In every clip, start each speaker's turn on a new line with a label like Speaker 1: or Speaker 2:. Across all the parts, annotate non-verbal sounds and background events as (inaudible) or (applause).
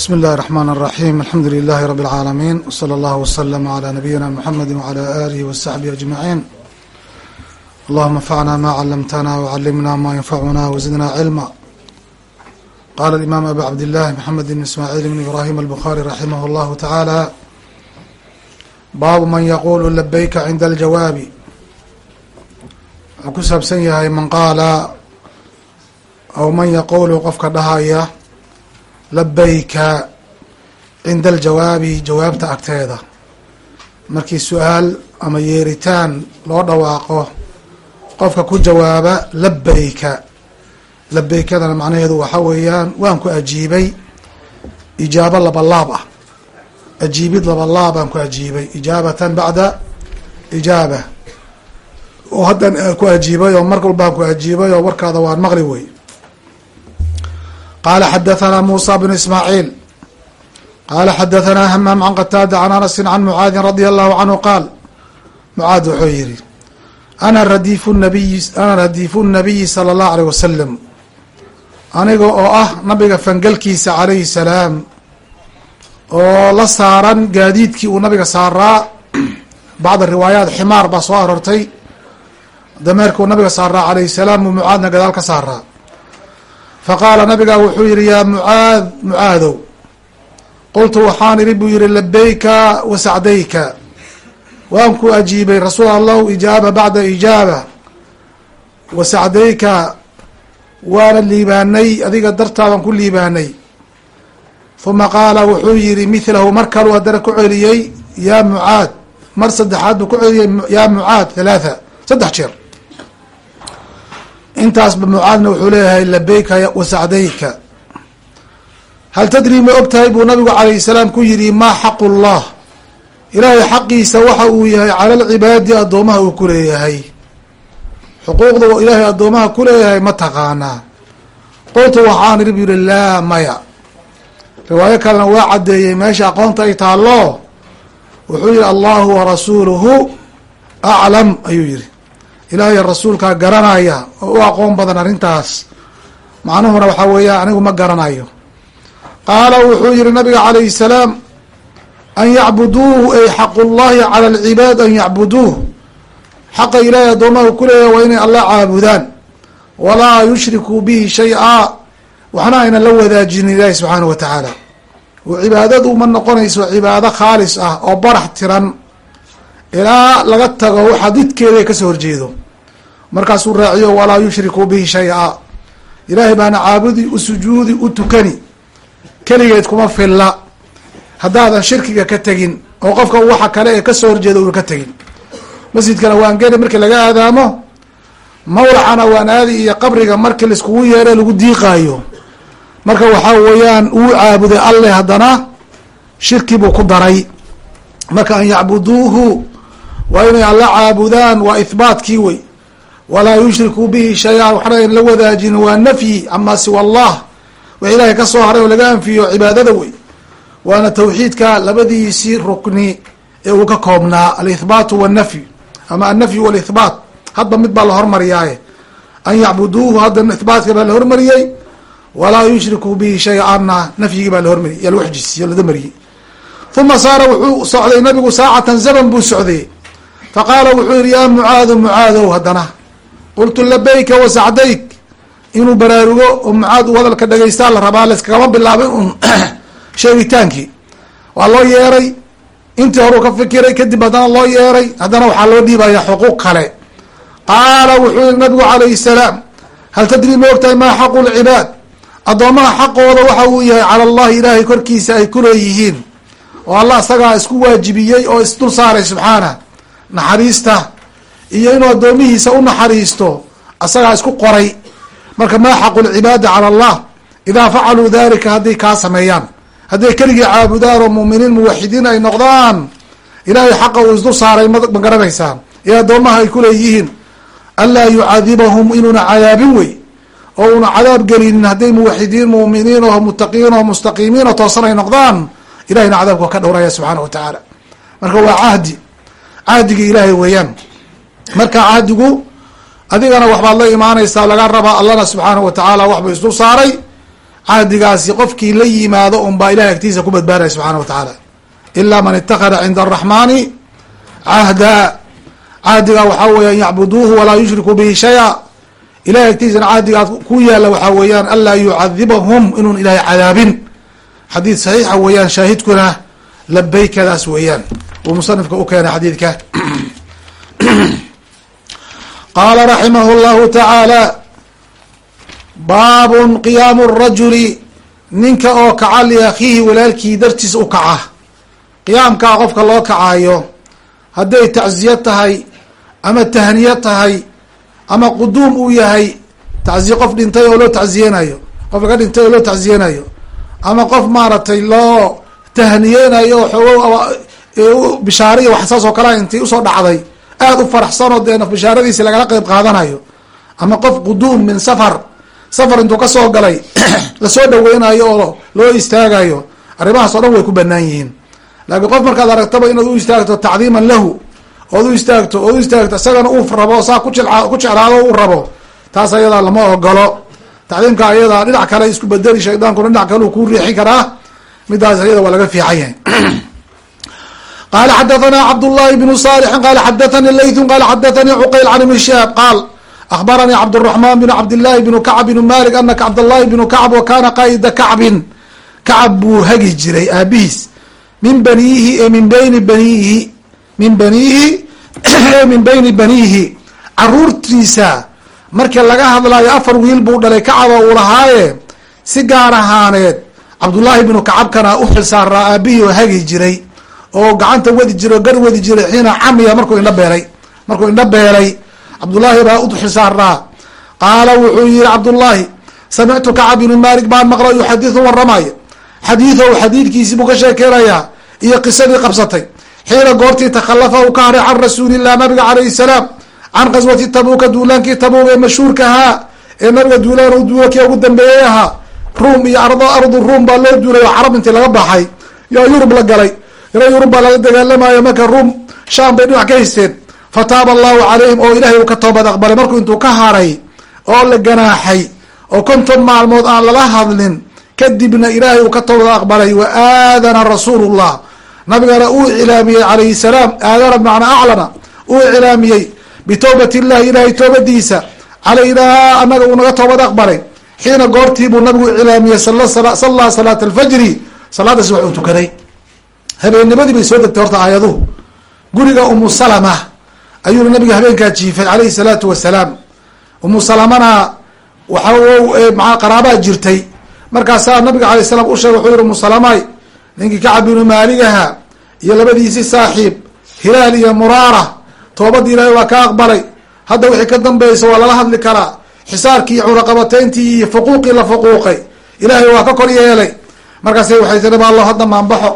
Speaker 1: bsmi اllahi الرحmn الرaحيم alxamdu لlh رb العaalمين وslى اllه وsلم عlى نabiyina mحamedi وعlى آlih وصaxبihi أجمaعين allahuma اnfcna ma clمtna وclimna ma ynfcuna وزidna cilmا qala الإmam abu cabdالlah mحamed بn ismاعيل بn ibrahim الbخarي raximh اllah taعaalى baabu man yqulu labayka cinda اljawaabi wuxuu ku saabsan yahay man qaala aw man yaqulu qofka dhahaya labayka cinda aljawaabi jawaabta agteeda. Markii su'aal ama yeeritaan loo dhawaaqo qofka ku jawaaba labayka labaykadana macnaheedu waxa weeyaan waan ku ajiibay ijaabo labalaab ah. Ajiibid labalaab aan ku ajiibay ijaabatan bacda ijaaba. Oo haddan ku ajiibay oo mar walbaan ku ajiibay oo warkaada waan maqli wey qala xadaثna musa bn ismaaعiil qala xadaثna hmaam can qataada can anasi can mucaadi radi allahu canhu qaal mucaad wuxuu yihi ana radiifu nabiyi ana radiifu nabiyi salى اllahu alيه wasalam aniga oo ah nabiga fangelkiisa calayhi salaam oo la saaran gaadiidkii uu nabiga saaraa bacda riwaayaat ximaar baa soo arortay dameerka uu nabiga saaraa calayhi salaam uu mucaadna gadaal ka saaraa faqaala nabigaa wuxuu yihi yaa mucaad mucaadow qultu waxaan idhi buu yihi labayka wa sacdayka. Waan ku ajiibay rasuul allahu ijaaba bacda ijaaba wa sacdayka waana liibaanay adiga dartaadaan ku liibaanay. Huma qaala wuxuu yihi mithlahu mar kaluu haddana ku celiyey yaa mucaad mar saddexaad buu ku celiyey yaa mucaad halaatha saddex jeer intaasba mucaadna wuxuu leeyahay labayka wasacdayka hal tadri ma og tahay buu nabigu calayh salaam ku yidhi maa xaqu llah ilaahay xaqiisa waxa uu yahay cala alcibaadi addoomaha uu ku leeyahay. Xuquuqda ilaahay addoomaha ku leeyahay ma taqaanaa qultu waxaan idhi bu yihi laa maya. Riwaayo kalena waa caddeeyey meesha aqoonta ay taallo? Wuxuu yihi allahu warasuuluhu aclam ayuu yihi ilaahay rasuulkaa garanaya oo u aqoon badan arrintaas. Macnuhuna waxaa weeya anigu ma garanayo. Qaala wuxuu yihi nabiga calayhi salaam an yacbuduuhu ay xaqu llahi cala alcibaad an yacbuduuh xaqa ilaahay addoomaha ku leeyahay waa inay allah caabudaan. Walaa yushrikuu bihi shay-a waxna aynan la wadaajinin ilaahi subxaanahu wa tacaala. Cibaadadu ma noqonayso cibaado khaalis ah oo barax tiran. Ilaa laga tago waxa didkeeda ka soo horjeedo markaasuu raaciyo walaa yushrikuu bihi shay-a. Ilaahay baana caabudi u sujuudi u tukani keligeed kuma filla. Haddaadan shirkiga ka tegin oo qofka waxa kale ee ka soo horjeeda una ka tegin. Masjidkana waan geli markii laga aadaamo mawlacana waan aadi iyo qabriga markii laiskugu yeere lagu diiqaayo. Marka waxaa weeyaan uu caabuday alleh haddana shirki buu ku daray. Marka an yacbuduuhu waa inay alla caabudaan waa ihbaatkii wey walaa yushrikuu bihi shay-a. Waxna ayn la wadaajin waa nafyi camaa siwa allah. Wax ilaahay ka soo haray oo laga anfiyo cibaadada wey. Waana tawxiidka labadiisii rukni ee uu ka koobnaa alihbaatu wannafyu ama annafyu walihbaat hadba mid baa la hormariyaaye. An yacbuduuhu hadda ihbaatka baa la hormariyey. Walaa yushrikuu bihi shay-anna nafyigii baa lahormariyey yaa lagu uma saara wuxuu socday nabigu saacatan zaman buu socday. Faqaala wuxuu yihi yaa mucaado mucaadow haddana qultu labayka wa sacdayk inuu baraarugo oo mucaad uu hadalka dhagaystaa la rabaa layskagama bilaabin un sheegitaankii waa loo yeeray intii horuu ka fikiray kadib haddana loo yeeray haddana waxaa loo dhiibaya xuquuq kale qaala wuxuu yihi nabigu calayhi salaam hal tadri ma ogtahay maa xaqu lcibaad addoomaha xaqooda waxa uu yahay cala allahi ilaahay korkiisa ay kuleeyihiin oo allah isagaa isku waajibiyey oo isdul saaray subxaana naxariista iyo inuu addoomihiisa u naxariisto asagaa isku qoray. Marka maa xaqu lcibaadi cala allah? Idaa facaluu dalika hadday kaa sameeyaan. Hadday keligii caabudaan oo mu'miniin muwaxidiin ay noqdaan ilaahay xaqa uu isdul saaray ma garanaysaan. Ee addoomaha ay kuleeyihiin anlaa yucadibahum inuuna cadaabin wey. Oo una cadaab gelinin hadday muwaxidiin mu'miniin oo mutaqiin oo mustaqiimiin oo toosan ay noqdaan ilahayna cadaabka ka dhowraya subxaana wa tacaala. Marka waa cahdi cahdigii ilaahay weeyaan marka cahdigu adigana waxbaad la imaanaysaa laga rabaa allana subxaanahu wa tacaala waxbuu isdul saaray. Cahdigaasi qofkii la yimaado un baa ilahay agtiisa ku badbaadaya subxaana wa tacaala ilaa man itakada cinda araxmaani cahda cahdigaa waxaa weeyaan yacbuduuhu walaa yushriku bihi shaya. Ilahay agtiisana cahdigaas ku yaalla waxaa weeyaan anlaa yucadibahum inuun ilahay cadaabin. Xadiid saxiixa weeyaan shaahidkuna labeykadaas weeyaan. Uu musanifka u keenay xadiidka (clears throat) qaala raximah llahu tacaala baabun qiyaamu rajuli ninka oo kaca liakhiihi walaalkii dartiisa u kaca qiyaamkaa qofka loo kacayo hadday tacziye tahay ama tahniye tahay ama quduum uu yahay tacziye qof dhintay oo loo tacziyeynayo qof laga dhintay oo loo tacziyeynayo ama qof maaragtay loo tahniyeynayo xoogo bishaare iyo wax saas oo kalea intii u soo dhacday aada u faraxsanoo dee naf bishaaradiisi lagala qeyb qaadanayo ama qof quduum min safar safar intuu ka soo galay (clears throat) la soo dhaweynayo oo loo istaagayo arrimahaas o dhan way ku banaan yihiin. Laakiin qof markaad aragtaba inaad u istaagto tacdiiman lahu ood u istaagto ood u istaagto isagana uu rabo saa kuji ku jeclaado uu rabo taas ayadaa lama ogolo tacdiimka ayadaa dhinac kale isku bedeli shaydaankuna dhinac kale uu ku riixin karaa midaas ayada waa laga fiican yahay (clears throat) qala xadathana cabdullahi bnu salixin qala xadathani laythun qala xadathani cuqayl can ibni shihaab qaal akhbaranii cabdالرaحman bn cabdillahi bn kacb bn malik ana cabdاllahi bn kacb wa kana qaida kacbin kacab buu hagi jiray aabihiis min baniihi e min bayni baniihi min baniihi e min bayni baniihi caruurtiisa markii laga hadlayo afar wiil buu dhalay kacaba uu lahaaye si gaar ahaaneed cabdullaahi bnu kacabkana u xilsaaraa aabihii oo hagi jiray oo gacanta wadi jiray oo gar wadi jiray xiina camiya markuu indho beelay markuu indho beelay cabdullaahi baa u xilsaaraa qaala wuxuu yihi cabdullaahi samictu kacab bnu malik baan maqlo yuxadiu waramayo xadiidahu xadiidkiisii buu ka sheekeynayaa iyo qisadii qabsatay. Xiina goortii takhalafa uu ka haray can rasuulillah nabiga calayhi salaam. Can qaswati tabuuka duulaankii tabuuk ee mashhuurka ahaa ee nabiga duulaan u duulakii ugu dambeeyey ahaa. Ruum iyo ardo ardu ruum baa loo duulay oo carab intii laga baxay. Yaa yurub la galay ila yurub baa lala dagaalamayo marka ruum shaam bay dhinac ka haysteen. Fataaba allahu calayhim oo ilaahay uu ka toobad aqbalay. Markuu intuu ka haray oo la ganaaxay oo konton maalmood aan lala hadlin kadibna ilaahay uu ka toobad aqbalay wa aadana rasuulullah. Nabigana uu iclaamiyey calayhi salaam aadana bimacnaa aclana uu iclaamiyey bitowbat illahi ilaahay toobadiisa. Calaynaa anaga uu naga toobad aqbalay. Xiina goortii buu nabigu iclaamiyey sallaa salaata alfajri. Salaadaas wax uu tukaday habeennimadii bay soo degtay horta aayaduhu guriga umu salama ayuuna nabiga habeenkaa jiifay calayhi salaatu wasalaam. Umu salamana waxa maa qaraabaa jirtay. Markaasaa nabiga alay slam u sheegay wuxuu yihi umu salamay ninkii kacab binu maaligaha iyo labadiisi saaxiib hilaal iyo muraara toobadii ilaahay waa ka aqbalay. Hadda wixii ka dambaysa waa lala hadli karaa. Xisaarkii iyo cunaqabateyntii iyo fuquuqii la fuquuqay ilaahay waa ka kor yeelay. Markaas waxay tiri baallo hadda maanbaxo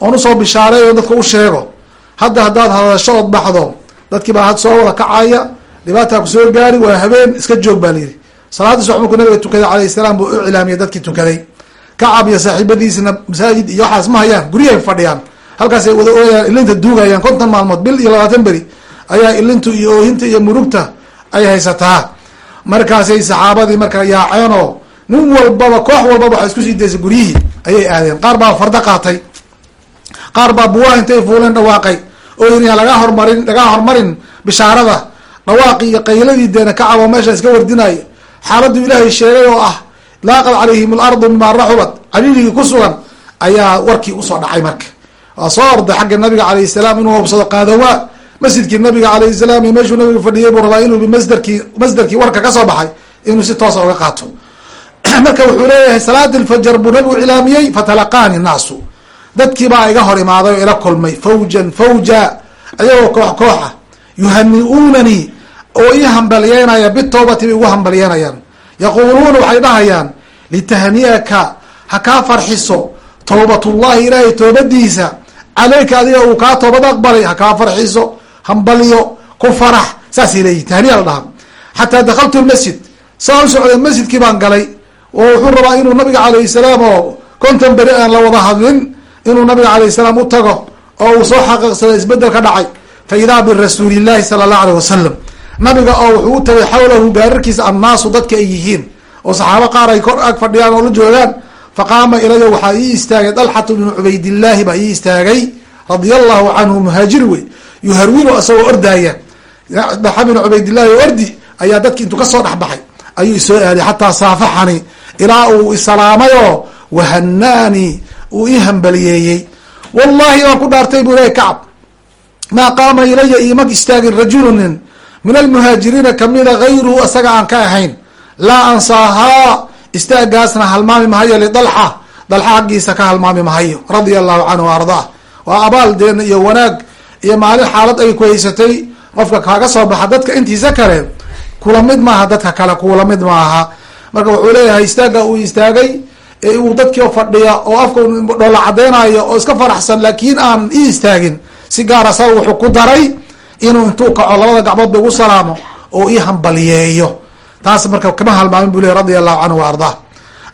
Speaker 1: oon u soo bishaareeyo dadka u sheego. Hadda haddaad hadasho ood baxdo dadkii baa had soo wada kacaya dhibaataa ku soo gaari waa habeen iska joog baa layidhi salaadii subax markuu nabiga tukaday calayhi salaam buu u iclaamiyay dadkii tukaday. Kacab iyo saaxiibadiisna masaajid iyo waxaas ma hayaan guryahay fadhiyaan. Halkaasay wada ooyaan ilinta duugayaan konton maalmood bil iyo labaatan beri ayaa ilintu iyo oohinta iyo murugta ay haysataa. Markaasay saxaabadii marka yaaceenoo nin walbaba koox walbaba waxay isku sii daysay guryihii ayay aadeen. Qaar baa fardo qaatay qaar baa buwaha intay fuuleen dhawaaqay oo yiri laga hormarin lagaa hormarin bishaarada. Dhawaaqii iyo qayladii deena kacab oo meesha iska wardinayo xaaladdu ilaahay sheegay oo ah laaqad calayhim alardu bimaa raxubat. Caliiligii ku sugan ayaa warkii u soo dhacay marka. Waa soo orday xagga nabiga calayhi salaam inuu hubsado qaadawaa masjidkii nabiga calayhi salaam iyo meeshuu nabiga fadhiyay buu rabaa inuu masdarkii masdarkii warka ka soo baxay inuu si toosa uga qaato. (clears throat) Marka wuxuu leeyahay salaadi lfajar buu nabigu cilaamiyey fatalaqaani naasu dadkii baa iga hor imaaday oo ila kulmay fawjan fawja. Ayagoo koox kooxa yuhani-uunanii oo ii hambalyeynaya bitoobati bay ugu hambalyeynayaan. Yaquuluuna waxay dhahayaan litahniyaka ha kaa farxiso. Towbatullahi ilaahay toobadiisa. Caleyka adiga uu kaa toobad aqbalay ha kaa farxiso. Hambalyo ku farax. Saasay leeyihiin tahniya la dhaha xataa dakaltu lmasjid saa u socday masjidkii baan galay. Oo wuxuu rabaa inuu nabiga calayhi salaam oo konton beri aan la wada hadlin inuu nabiga calayhi salaam u tago oo uu soo xaqiiqsado isbeddel ka dhacay fa idaa birasuuli llahi sala allahu alayh wasalam nabiga oo wuxuu u tagay xawlahu gaararkiisa annaasu dadka ay yihiin oo saxaabo qaar ay kor ag fadhiyaan oo la joogaan faqaama ilaya waxaa ii istaagay dalxatu bnu cubaydillaahi baa ii istaagay radia allahu canhu muhaajir wey yuharwilu isagoo ordaaya dalxa bnu cubaydillahi oo ordi ayaa dadki intuu ka soo dhexbaxay ayuu isoo aaday xataa saafaxani ilaa uu isalaamay oo wahanaani uu ii hambaliyeeyey. Wallahi waan ku dhaartay buu ilahi kacab. Maa qaama ilaya iimag istaagin rajulunin min almuhaajiriina kamida gayruhu isaga aan ka ahayn. Laa ansaahaa istaagaasna halmaami mahayo lidalxa dalxa. Xaggiisa ka halmaami mahayo. Radia allahu canhu ardaa waa abaal deen iyo wanaag iyo maalin xaalad ay ku haysatay. Qofka kaaga soo baxa dadka intiisa kale kula mid maaha dadka kale kula mid maaha. Marka wuxuu leeyahay istaaga uu istaagay uu dadkii fadhiya oo afka dhoola cadeynayo oo iska faraxsan laakiin aan i istaagin. Si gaara saga wuxuu ku daray inuu intuu kaco labada gacmood ba ugu salaamo oo ii hambaliyeeyo taas marka kama halmaamin bu ley radia allahu canhu wa ardaa.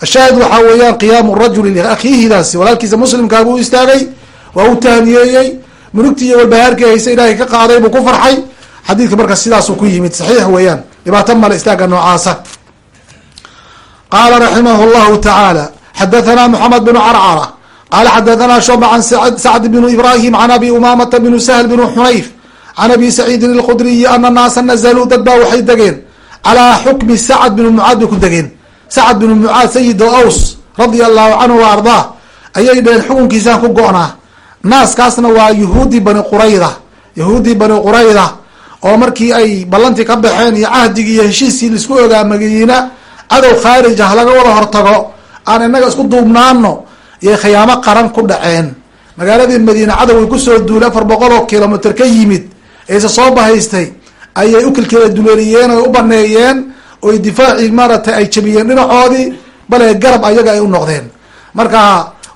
Speaker 1: Ashaahid waxaa weeyaan qiyaamu rajuli liakhiihidaasi walaalkiisa muslimkaa buu istaagay waa u tahniyeeyey murugtii iyo walbahaarkii hayse ilaahay ka qaaday buu ku farxay. Xadiidka marka sidaasuu ku yimid saxiix weeyaan. Dhibaato male istaaga noocaasa qaala raximah llahu tacaala xadathana moxamed bnu carcara qaala xadathana shuba can sacd bnu ibrahim can abi umamata bnu sahl bnu xunayf can abi saciidin alkhudriyi ana naasa nazaluu dad baa waxay degeen calaa xukmi sacd bnu mucaad bay ku degeen sacd bnu mucaad sayid aws radia allahu canhu wa ardaa ayay dheheen xukunkiisaan ku go-naa naaskaasna waa yahuudi bani qurayda yahuudi bani qurayda oo markii ay ballantii ka baxeen iyo cahdigii iyo heshiiskii la isku ogaa madiina cadow khaarij ah laga wada hortago aan inaga isku duubnaano iyo khiyaamo qaran ku dhaceen. Magaaladii madiina cadow ay ku soo duulay afar boqol oo kilomitr ka yimid eese soo bahaystay ayay u kilkila duleeliyeen oy u baneeyeen oy difaacii maaratay ay jabiyeen dhinacoodii bale garab ayaga ay u noqdeen. Marka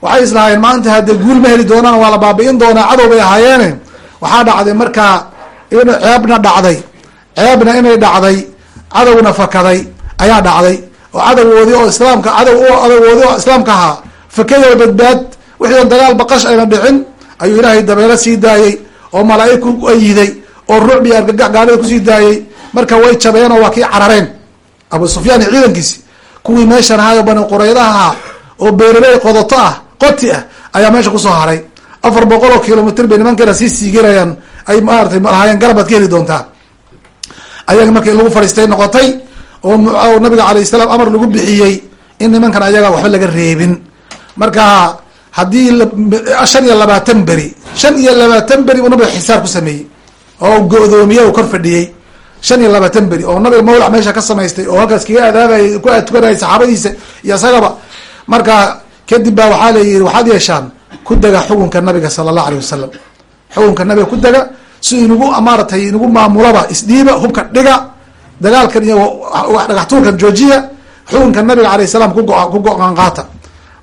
Speaker 1: waxay islahaayeen maanta haddee guul ma heli doonaan waa la baabi'in doonaa cadow bay ahaayeene waxaa dhacday markaa in ceebna dhacday ceebna inay dhacday cadowna fakaday ayaa dhacday oo cadowgoodii oo islaamka cadow cadowgoodii oo islaamka ahaa fakayoo badbaad wixii dagaal baqash ayna dhicin ayuu ilaahay dabeelo sii daayey oo malaa-ig ku ayiday oo ruucbi argagax gaalida ku sii daayey. Marka way jabeen oo waa kii carareen. Abu sufyaan ciidankiisi kuwii meeshan ahaa oo bani quraydaha ah oo beeraley qodoto ah qoti ah ayaa meesha ku soo haray. Afar boqol oo kilomitr bay nimankana sii siiganayaan ay maaratay lahaayeen garab baad ka heli doontaa ayaga marka in lagu fadhiistay noqotay oo nabiga alayh salaam amar lagu bixiyey in nimankan ayaga waxba laga reebin. Marka haddii shan iyo labaatan beri shan iyo labaatan beri uu nabiga xisaab ku sameeyey oo go-doomiye u kor fadhiyey. Shan iyo labaatan beri oo nabiga mawlac meesha ka samaystay oo halkaas kaga adaabayay ku tukanayay saxaabadiisa iyo isagaba marka kadib baa waxaa layihi waxaad yeeshaan ku dega xukunka nabiga sala allahu alayh wasalam xukunka nabiga ku dega si inagu maaratay inagu maamulaba isdhiiba hubka dhiga dagaalkan iyo dhagaxtuurkan joojiya xukunka nabiga alayh salaam ku go'aan qaata.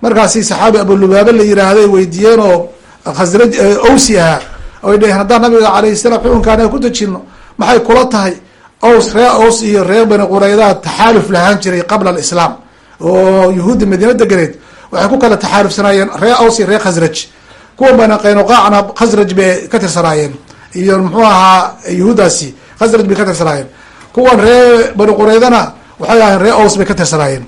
Speaker 1: Markaasi saxaabi abulubaaba la yiraahday weydiiyeen oo khasraj owsi ahaa oy dheheen haddaan nabiga alayh salaam xukunkaan ku dejino maxay kula tahay? Ows ree ows iyo reer bani quraydaa taxaaluf lahaan jiray qabla alislaam. Oo yahuudda madiina deganeed waxay ku kala taxaalufsanaayeen ree aws iyo ree khasraj kuwa bani qaynuqaacna khasraj bay ka tirsanaayeen iyo muxuu ahaa yahuuddaasi khasraj bay ka tirsanaayeen kuwan ree bani quraydana waxay ahayen ree ows bay ka tirsanaayeen.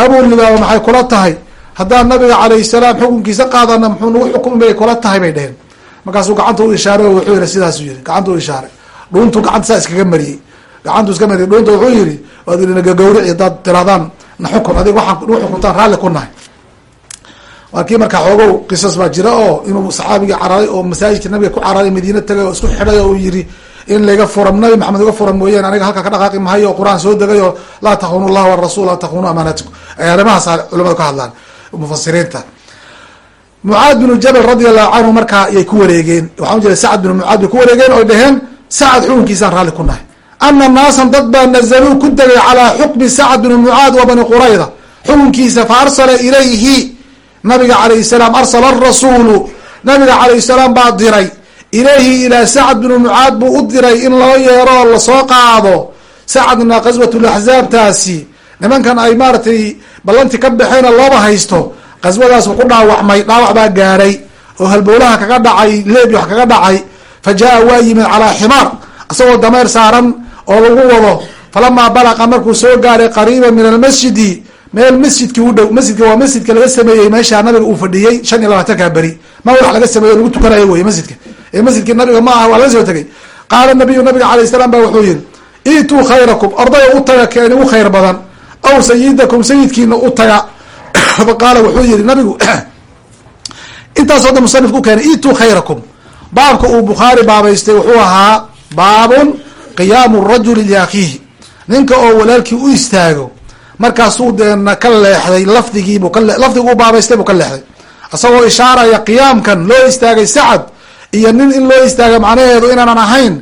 Speaker 1: Abulibaaba maxay kula tahay? Haddaan nabiga calayh salaam xukunkiisa qaadana muxuu nagu xukumi bay kula tahay bay dheheen markaasuu gacanta u ishaaray wuxuu yihi sidaasuu yihi gacanta u ishaaray dhuuntu gacanta saa iskaga mariyey. Gacantu iska mariyay dhuunta wuxuu yihi waad inagagawrici hadaad tiraadaan na xukun adig waxaan nagu xukuntaan raalli ku nahay. Waa markaa xoogow qisas baa jira oo inuu saxaabigii cararay oo masaajidka nabiga ku cararay madiina tagay oo isku xidhay oo yiri in laga furan nabi maxamed iga furan mooyaan aniga halka ka dhaqaaqi mahayo qur'aan soo degay oo laa takunu llah warasul laa takunu amaanatikum ay arrimahaas culamadu ka hadlaan mufasiriinta mucaad binu jabal radia allahu canhu markaa ayay ku wareegeen. Waxaan ujeeda sacad binu mucaad bay ku wareegeen oy dheheen sacad xukunkiisaan raalli ku nahay. Ana naasan dad baa nazaluu ku degay calaa xukmi sacad binu mucaad wa bani qurayda. Xukunkiisa fa arsala ilayhi nabiga calayh salaam arsala arasuulu nabiga calayh salaam baa diray ilayhi ilaa sacad binu mucaad buu u diray in loo yeero oo la soo qaado sacadna qaswatulaxsaabtaasi nimankan ay maaratay ballanti ka baxeena looba haysto qaswadaas ku dhaawacmay dhaawac baa gaadhay oo halbowlaha kaga dhacay leebi wax kaga dhacay fa jaa waa yimid calaa ximaar isagoo dameer saaran oo lagu wado falamaa balaqa markuu soo gaaray qariiban min almasjidi meel masjidkii u dhow masjidka waa masjidka laga sameeyey meeshaa nabiga uu fadhiyey shan iyo labaatanka beri ma wax laga sameeyo lagu tukanayo wey masjidka ee masjidkii nabiga ma aha waa laga soo tegay qaala nabiyu nabiga alayh salaam ba wuxuu yihi iituu khayrakum ordaya u taga keen ugu khayr badan aw sayidakum sayidkiina u taga. (coughs) Qaala wuxuu yihi nabigu (coughs) intaasoo dhan musanifku ukeenay iituu khayrakum. Baabka uu bukhaari baabaystay wuxuu ahaa baabun qiyaamu rajuli liakhiihi ninka oo walaalkii u istaago markaasuu deena ka leexday lafdigiibu lafdigu u baabaystay buu ka leexday. Isagoo ishaaraya qiyaamkan loo istaagay sacad iyo nin in loo istaaga macnaheedu inaanan ahayn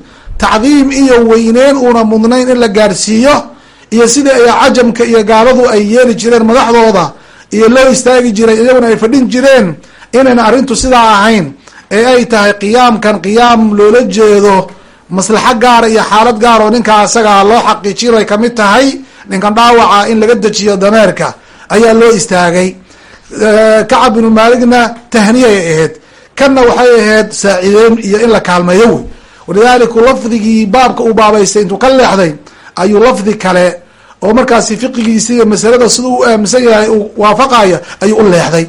Speaker 1: tacdiim iyo weyneyn uuna mudnayn in la gaarsiiyo iyo sidii ay cajamka iyo gaaladu ay yeeli jireen madaxdooda iyo loo istaagi jiray iyaguna ay fadhin jireen inayna arrintu sidaa ahayn ee ay tahay qiyaamkan qiyaam loola jeedo maslaxo gaara iyo xaalad gaar oo ninkaa asagaa loo xaqiijin ay ka mid tahay ninkan dhaawaca in laga dejiyo dameerka ayaa loo istaagay. Kacab binu maaligna tahniyay ahayd kanna waxay ahayd saacideyn iyo in la kaalmeeyo wey walidaliku lafdigii baabka uu baabaystay intuu ka leexday ayuu lafdi kale oo markaasi fiqigiisi iyo masalada siduu u aaminsan yahay uu waafaqaya ayuu u leexday.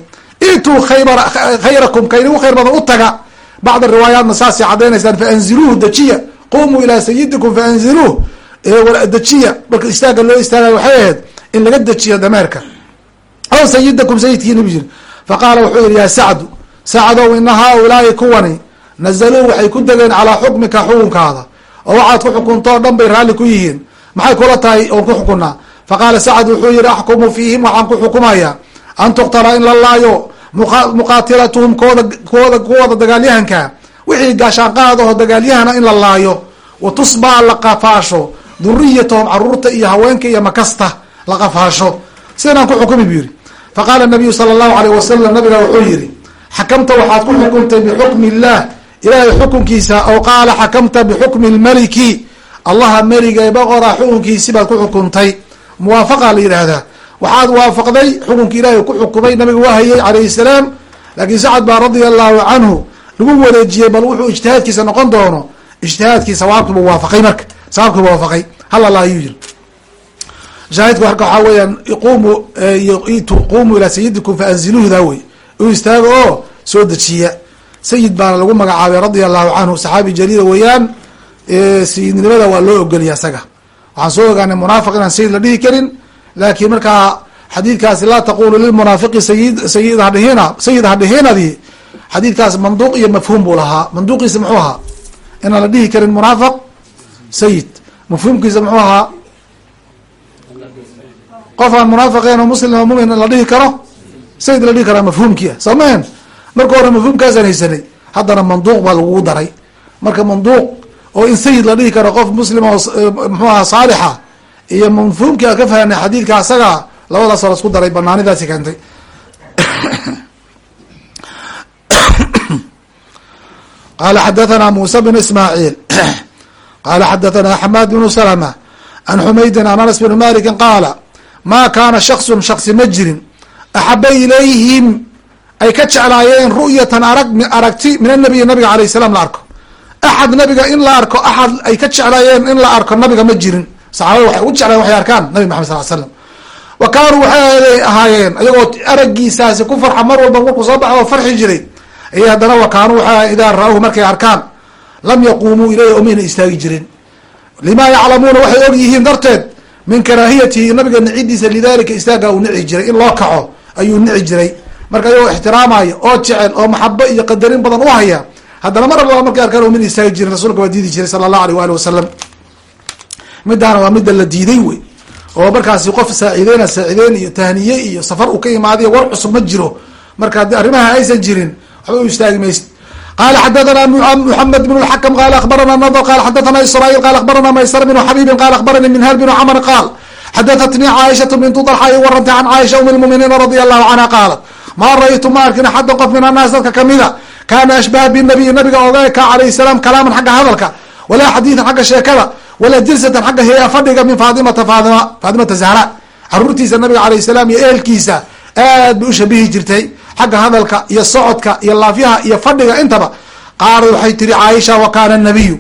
Speaker 1: Ituu khaybar khayrakum kayn ugu khayr badan u taga. Bacda riwaayaatna saasay cadaynaysaan faanziluuh dejiya qumuu ilaa sayidikum faanziluuh dejiya marka istaaga loo istaagay waxay ahayd in laga dejiyo dameerka. Aw sayidakum sayidkiina bu yiri faqaala wuxuu yihi yaa sacdu sacdow ina haaulaai kuwani nazaluu waxay ku degeen calaa xukmika xukunkaada oo waxaad ku xukuntoo dhan bay raalli ku yihiin maxay kula tahay oon ku xukunaa faqaala sacd wuxuu yihi axkumu fiihim waxaan ku xukumaya an tuqtala in la laayo muqaatilatuhum kooda kooda kuwooda dagaalyahanka wixii gaashaanqaadaho dagaalyahana in la laayo wa tusbaa la qafaasho duriyatahum carruurta iyo haweenka iyo makasta la qafaasho sidanaan ku xukumi bu yihi faqaala nabiyu sala allahu alayh wasalam nabiga wuxuu yihi xakamta waxaad ku xukuntay bixukmi illah ilaahay xukunkiisa aw qaala xakamta bixukmi lmaliki allaha meliga boqora xukunkiisi baad ku xukuntay muwaafaqa la yidhaahdaa waxaad waafaqday xukunki ilaahay ku xukumay nabiga waa hayay calayhi salaam laakiin sacad baa radia allahu canhu lagu wareejiyey bal wuxuu ijtihaadkiisa noqon doono ijtihaadkii sawaabkiibu waafaqay marka sawaabkiibu waafaqay halala ayuu yiri shaahidku marka waxaa weeyaan qumu qumu ilaa sayidikum faanziluuhda wey u istaaga oo soo dejiya. Sayid baana lagu magacaabay radia allahu canhu saxaabi jaliila weeyaan sayidnimada waa loo ogoliya isaga waxaan soo ogaanay munaafiq inaan sayid la dhihi karin laakiin markaa xadiidkaasi laa taqulu lilmunaafiqi sayid sayid hadhihina sayid hadhihinadi xadiidkaas manduuq iyo mafhuum buu lahaa. Manduuqiisa muxuu ahaa inaan la dhihi karin munaafiq sayid mafhuumkiisa muxuu ahaa qof aan munaafiqeen oo muslim oo mumin la dhihi karo sayid la dhihi karaa mafhuumkii ah soo mahen marka hore mafhuumkaasaan haysanay haddana manduuq baa lagugu daray. Marka manduuq oo in sayid la dhihi karo qof muslim oo muxuu aha saalixa iyo mafhuumkii aan ka fahanay xadiidka asaga labadaasoo la isku daray banaanidaasi keentay. (coughs) Qala xadathana musa bn ismaaciil. (coughs) Qala xadathana xamaad bnu salma an xumaydin an anas bn maliki qaala ma kaana shaksun shaksi ma jirin. Axaba ilayhim ay ka jeclaayeen ru'yatan arag aragti min anabiyi nabiga alayh salam la arko. Axad nabiga in la arko axad ay ka jeclaayeen in la arko nabiga ma jirin. Saxaabada waxay ugu jeclayen waxay arkaan nabi maxamed sal slam wa kaanuu waxay ahaayeen ayagoo aragiisaasi ku farxa mar walba markuu soo baxo oo farxi jiray. Ayay haddana wa kaanuu waxay idaa ra'uhu markay arkaan lam yaquumuu ilayhi omayna istaagi jirin. Limaa yaclamuuna waxay og yihiin darteed min karaahiyatihi nabiga nicidiisa lidalika istaaga uu nici jiray. In loo kaco ayuu nici jiray marka ayagoo ixtiraamaya oo jecel oo maxabo iyo qadarin badan u haya haddana mar allaba markay arkaan omayna istaagi jirin rasuulka waa diidi jiray sala allahu aleyh waali wasalam midaana waa mida la diiday wey oo markaasi qof saaciideyna saacideyn iyo tahniye iyo safar uu ka imaadiyo war cusub ma jiro marka haddii arrimaha aysan jirin waxba u istaagi maysid qala xadathana mحamed بن الxkم qal aخbarana ndr qal xadathana isrايl qal aخbarana maysr بن xabيbi qal aخbarani minhal بن cmr qaal xadaثatnii caaishaة bintu طلxa i warantay can caaisha um الmuminiin radي الlahu canha qaalat maa raaytu ma arkin axaddan qof min annaas dadka kamida kaana ashbaha binabiyi nabiga oga ekaa calayhi salaam kalaaman xagga hadalka walaa xadiidan xagga sheekada walaa jilsatan xagga heya fadhiga min faatimata faatima faatimata zahra. Caruurtiisa nabiga calayhi salaam iyo ehelkiisa aada bay ushabihi jirtay. Xagga hadalka iyo socodka iyo laafyaha iyo fadhiga intaba qaalad waxay tiri caaisha wa kaana nabiyu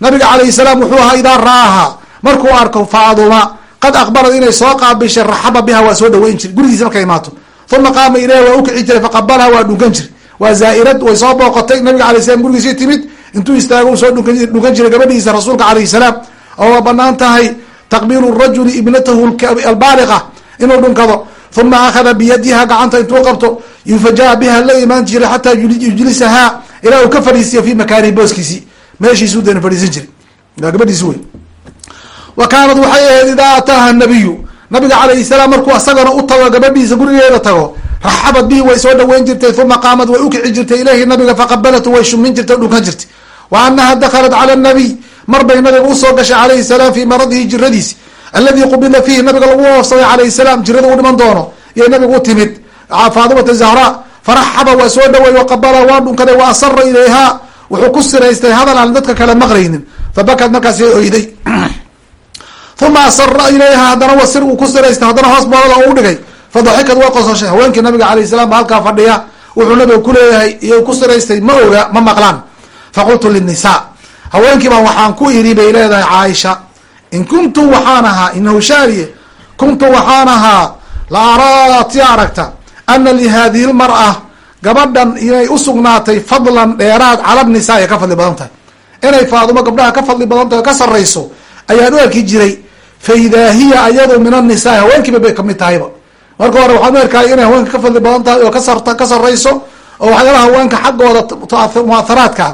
Speaker 1: nabiga calayhi salaam wuxuu ahaa idaa raaha. Markuu arko faaduma qad aqbarad inay soo qaabishay raxaba biha waa soo dhaweyn jir gurigiisa markay imaato uma qaama ilayha waa ukici jiray faqabalaha waa dhunkan jir waa zaairad way soo booqotay nabiga alay slam gurigiisii timid intuu istaago soo dhunkan jiray gabadhiisa rasuulka alayh salaam. Oo waa bannaan tahay taqbiilu rajuli ibnatahu albaaliqa inuu dhunkado. Uma akhada biyadiha gacanta intuu qabto yufaja biha la imaan jiray xataa yujlisahaa ilaa uu ka fadhiisiyo fi makaanihi booskiisii. Meeshiisuu dana fadhiisan jiray. Gabadhiisi wey wa kaanad waxay ahayd idaa ataaha nabiyu nabiga calayhi salaam markuu asagana u tago gabadhiisa gurigeeda tago raxabad bihi way soo dhaweyn jirtay uma qaamad way ukici jirtay ilayhi nabiga faqabalatu way shumin jirtay dhunkan jirtay. Wa anaha dakhalat cala nabiy mar bay nabiga u soo gashay calayhi salaam fii maradihi jiradiisi alladii qubila fiihi nabiga lagu oofsaday calayhi salaam jirada u dhiman doono iyay nabiga u timid. Faadimata zahra faraxaba waa soo dhaweey waqabala waa dhunkaday wa asara ilayha wuxuu ku siraystay hadal aan dadka kale maqlaynin. Fabakad markaas oyday uma asara ilayha haddana wa sir uu ku siraystay haddana hoos boolada u dhigay fadaxikad waa qososhay haweenkii nabiga alayh salam ba halkaa fadhiya wuxuu nabiga kuleeyahay iyo ku siraystay ma oga ma maqlaan faqultu linisa haweenkii baan waxaan ku iri bay leedahay caaisha in kuntu waxaan ahaa inahu shaariye kuntu waxaan ahaa la araa ti aragta ana lihadihi lmar'a gabadhan inay usugnaatay fadlan dheeraad cala nisaa ay ka fadli badan tahay inay faadumo gabdhaha ka fadli badan tahay o ka sarayso ayaan u arki jiray fa idaa hiya ayadu min annisaa haweenkiiba bay ka mid tahayba. Marka hore waxaan u arkaya inay haweenka ka fadli badan tahay oo kasarta ka sarayso oo waxyaalaha haweenka xaggooda muatharaadka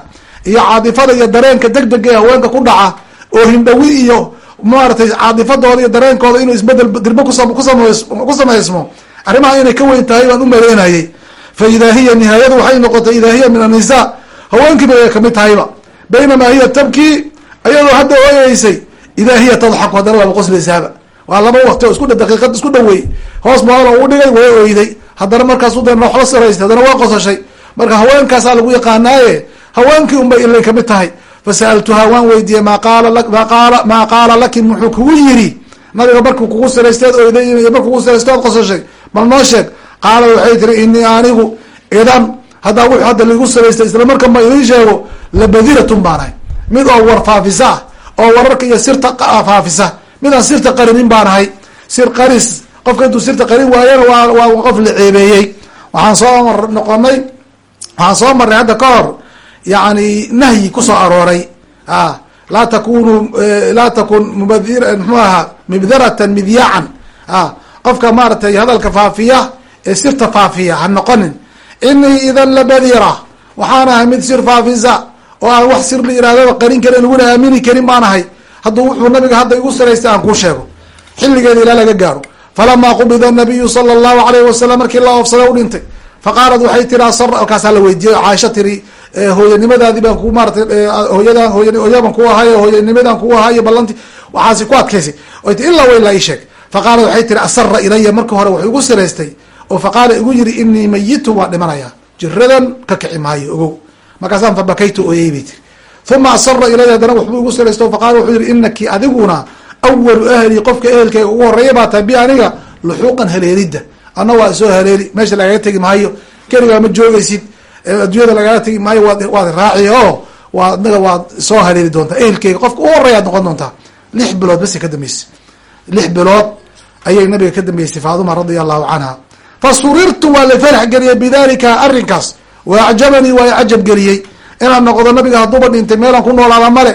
Speaker 1: iyo caadifada iyo dareenka deg dega ee haweenka ku dhaca oo hindhawi iyo maaragtay caadifadooda iyo dareenkooda inuu isbeddel dirbo ku samaysmo arrimaha inay ka weyn tahay baan u maleynayay fa idaa hiya nihaayadu waxay noqotay idaa hiya min annisaa haweenkiiba ka mid tahayba. Baynamaa hiya tabkii ayadoo hadda ooyeysay idaa hiya tadxaku haddana waaba qoslaysaaba waa laba waqti oo isku daqiiqad isku dhaweey hoos boala u dhigay way oyday haddana markaasu dee waxba siraystay haddana waa qosashay marka haweenkaasaa lagu yaqaanaaye haweenkii unbay ilay ka mid tahay fasa'altuhaa waan weydiiyey maa qaala maa qaala maa qaala laki muxuu kugu yiri nabiga markuu kugu siraysteed oyday iyo markuu kugu siraysteed qosashay bal noo sheeg qaala waxay tiri inii anigu idan haddaa w hadda ligu siraystay isla markan ba idiin sheego labadiratun baan ahay mid oo war faafisa ah oo wararka iyo sirta faafisa midaan sirta qarinin baan ahay. Sir qaris qofka intuu sirta qarin waayana waa waa qof la ceebeeyey. Waxaan soo noqonay waxaan soo marnay hadda ka hor yani nahyi ku soo arooray. A laa takunu laa takun mubadi mxuu ahaa mibdaratan midyaacan a qofka maaratay hadalka faafiya ee sirta faafiya ha noqonin. Inii idan labadira waxaan ahay mid sir faafisa oo aan wax sir la yirahdaba qarin karin laguna aamini karin baan ahay. Hadduu wuxuu nabiga hadda igu siraystay aan kuu sheego. Xilligeeda ilaa laga gaaro. Falamaa qubida nabiyu sala allahu alayhi wasalam markii la oofsaday u dhintay faqaalat waxay tiri asar halkaasaa la weydiiyey. Caaisha tiri hooyanimadaadii baan ku maaratay hooyada hooy hooyaban ku ahay hooyanimadan ku ahayo ballanti waxaasi ku adkaysay. Oy ti ilaa wayn la ii sheeg. Faqaalat waxay tiri asara ilaya marka hore wuxuu igu siraystay. Oo faqaala igu yiri inii mayitun waan dhimanayaa jiradan ka kici maayo ogow markaasaan fabakaytu ooyey bay tiri. Uma asara ilaya haddana waxbuu igu siraysto faqaala wuxuu yihi inaki adiguna awalu ahli qofka ehelkayga ugu horreeya baa tahay bi aniga luxuuqan haleelidda. Ana waa soo haleeli meesha lagaga tegi maayo. Keligaa ma joogaysid adduunyada lagaga tegi maayo waad raaci oo waa anaga waad soo haleeli doontaa ehelkeyga qofka ugu horeeyaad noqon doontaa lix bilood basi ka dambeysay. Lix bilood ayay nabiga ka dambeysay faaduma radia allahu canha. Fa surirtu waa la farax geliyey bidalika arrinkaas wa acjabanii waa cajab geliyey inaan noqdo nabiga hadduuba dhintay meelaan ku noolaada male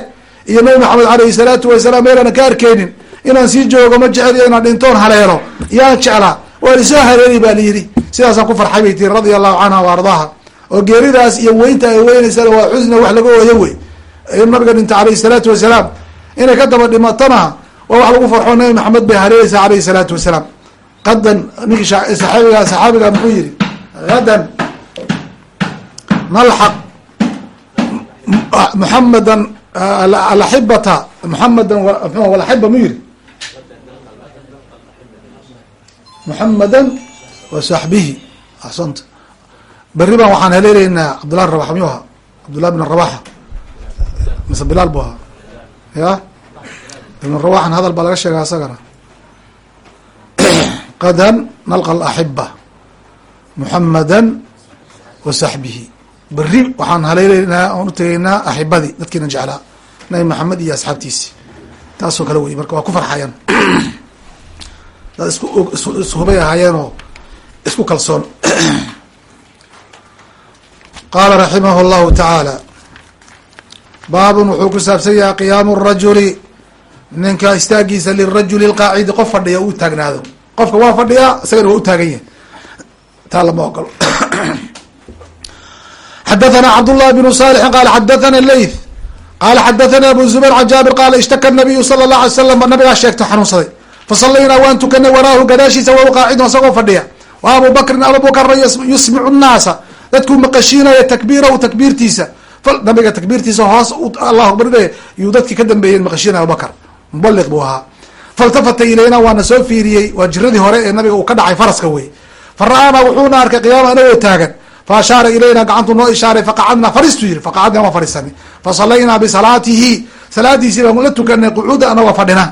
Speaker 1: iyo nabi maxamed alayhi salaatu wasalaam meelana ka arkeynin inaan sii joogo ma jeceliyo inaan dhintoon haleelo yaan jeclaa waa lisoo haleeli baa layidhi sidaasaan ku farxay bay tiri radia allahu canha wa ardaaha oo geeridaas iyo weynta ay weynaysana waa xusna wax laga ooyo wey nabiga dhintay alayhi salaatu wasalaam inay ka daba dhimatona waa wax lagu farxo nabi maxamed bay haleelaysaa alayhi salaatu wasalaam qadan ninkii saxaabiga saxaabiga muxuu yihi gadan nalxaq muxamadan alaxibata muxamadan walaxiba mu yiri muxamadan wa saxbihi axsanta beri baan waxaan haleelaynaa cabdullah rabax miyuu ahaa cabdullah bn rabaxa mise bilaal bu ahaa ya ibn rawaxan hadal baa laga sheega asagana qadan nalqa alaxiba muxamadan wa beri waxaan haleelaynaa oon utegaynaa axibadii dadkiina jeclaa. Nabi maxamed iyo asxaabtiisi. Taasoo kale wey marka waa ku farxayan (clears throat) dad isku ishubay ahaayeenoo isku kalsoon. (clears throat) Qaala raximah llahu tacaala baabun wuxuu ku saabsan yahay qiyaamu rajuli ninka istaagiisa lirajuli lqaacidi qof fadhiya uu taagnaado. Qofka waa fadhiyaa isagana waa u taagan yahay. Taa lama ogolo (clears throat) xadathana cabdullahi bnu saalixin qaala xadathana leyth qaala xadathana abu zubayr can jaabir qaala ishtaka nabiyu sala allah alay slam baa nabigaa sheegto xanuunsaday fasallaynaa waan tukanay waraahu gadaashiisa wahu qaacidun isagoo fadhiya wa abu bakrin abu bakarna yusmicu nnaasa dadkuu maqashiinaya takbiirahu takbiirtiisa nabiga takbiirtiisa hoos allah akbar yuu dadki ka dambeeyey maqashiinaya abubakar muballiq buu ahaa faltafata ilayna waana soo fiiriyey waa jiradii hore ee nabiga uu ka dhacay faraska wey fa ra'aanaa wuxuuna arkay qiyaama anagoo taagan fa ashaara ilayna gacantuu noo ishaaray faqacadna fariistuu yihi faqacadna waa fariisanay fasalaynaa bisalaatihi salaadiisii baan la tukanay qucuuda anagoo fadhina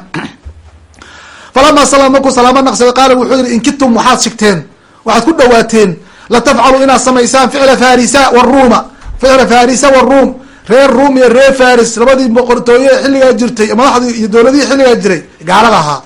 Speaker 1: falama sala markuu salaamo naqsaday qaala wuxuu yihi in kidtum waxaad shigteen waxaad ku dhawaateen latafcalu inaad samaysaan ficla farisa waruuma ficla farisa waruum reer ruum iyo reer faris labadii boqortooye xilligaa jirtay madaxdii iyo dowladihii xilligaa jiray gaalada ahaa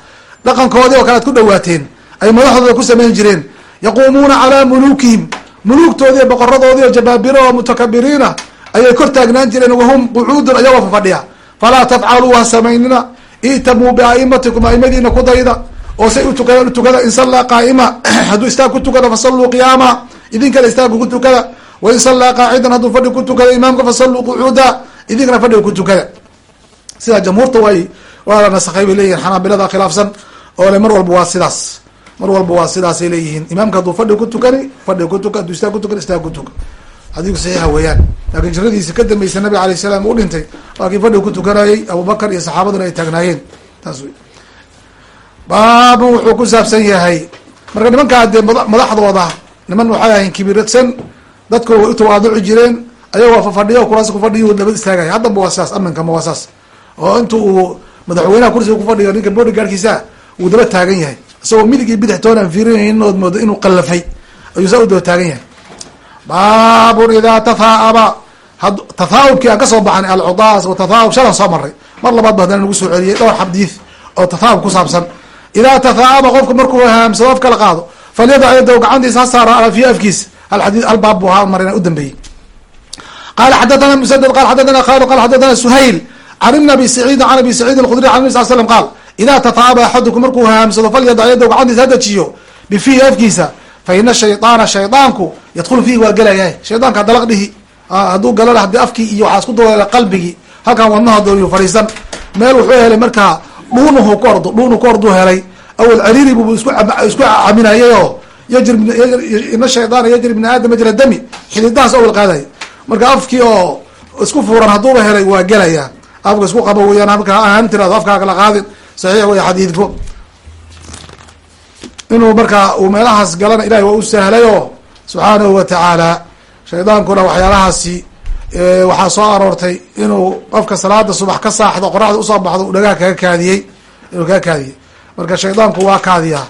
Speaker 1: dhaqankoodii oo kale ad ku dhawaateen ay madaxdooda ku samayn jireen yaquumuuna calaa muluukihim muluugtoodii iyo boqoradoodii oo jabaabiro oo mutakabiriina ayay kor taagnaan jireen wahum qucuudun ayagoo fafadhiya falaa tafcaluu ha samaynina. I'tamuu biaimatikum aimadiina ku dayda. Oo say utukadaan utukada in sallaa qaa'ima. (clears throat) Hadduu istaag ku tukada fasalluu qiyaama. Idinkana istaagku ku tukada. Wain sallaa qaacidan hadduu fadhi ku tukada imaamka fasalluu qucuuda. Idinkana fadhiga ku tukada. Sidaa jamhuurta way waa la nasakhay bay leeyihiin xanaabilada khilaafsan. Oo le mar walba waa sidaas mar walba waa sidaasay leeyihiin. Imaamka hadduu fadhi ku tukani fadhiga ku tuka hadduu istaag ku tukan istaag ku tuka. Xadiiku saxiixa weeyaan. Laakiin jiradiisi ka dambaysa nabig alayh salaam u dhintay waa kii fadhiga ku tukanayey abubakar iyo saxaabaduna ay taagnaayeen. Taas wey baabun wuxuu ku saabsan yahay marka nimankaa dee madaxdooda niman waxay ahayn kibiradsan dadku way utawaaduci jireen ayagoo fafadhiyo kuraas kufadhiyo dabad istaagaya. Haddanba waa sidaas aminkama waa saas. Oo inta uu madaxweynaha kursiga kufadhiyo ninka bodygaardkiisa wuu daba taagan yahay isagoo midig iyo bidix toon aan fiirinaynin ood moodo inuu qallafay ayuu saa u daba taagan yahay. Baabun idaa tafaa'aba. Had tafaa'ubkii aan ka soo baxnay alcudaas wa tafaa'ub shalan soo maray mar labaad ba haddana nagu soo celiyey dhowr xadiid oo tafaa'ub ku saabsan. Idaa tafaa'aba qofku markuu haamsado af kala qaado falyadac yadaw gacantiisa ha saara ala fi afkiisa hal xadii hal baab buu ahaa marina u dambeeyey. Qala xadathana musadad qala xadathana khaalid qala xadathana suhayl can ibn abi saciid can abi saciid alkhudri can nabi sal slam qaal idaa tafaa'aba axadukum markuu haamsado falyadac yadaw gacantiisa ha dajiyo bifihi afkiisa fa ina shayطaana shaydaanku yadkhulu fiihi waa gelaya shaydaanka dalaq dhihi hadduu galana haddii afkii iyo waxaa isku daweela qalbigii halkan wadnaha dooyu fadhiisan meel wuxuu helay markaa dhuunuhu ku ordo dhuunu ku orduu helay awal cariiri bu isku isku caminayayoo yajri ina shaydaana yajri bni aadam majra dami xididahaas awal qaaday marka afkii oo isku fuuran hadduuba helay waa gelaya afka isku qabo weyaan marka ahaan tirado afkaaga la qaadin saxiix wey xadiidku. Inuu markaa uu meelahaas galana ilahay waa u sahlayo subxaanahu watacaala shaydaankuna waxyaalahaasi waxaa soo aroortay inuu qofka salaada subax ka saaxdo qoraxda u soo baxdo u dhagaa kaga kaadiyey inuu kaga kaadiyey. Marka shaydaanku waa kaadiyaa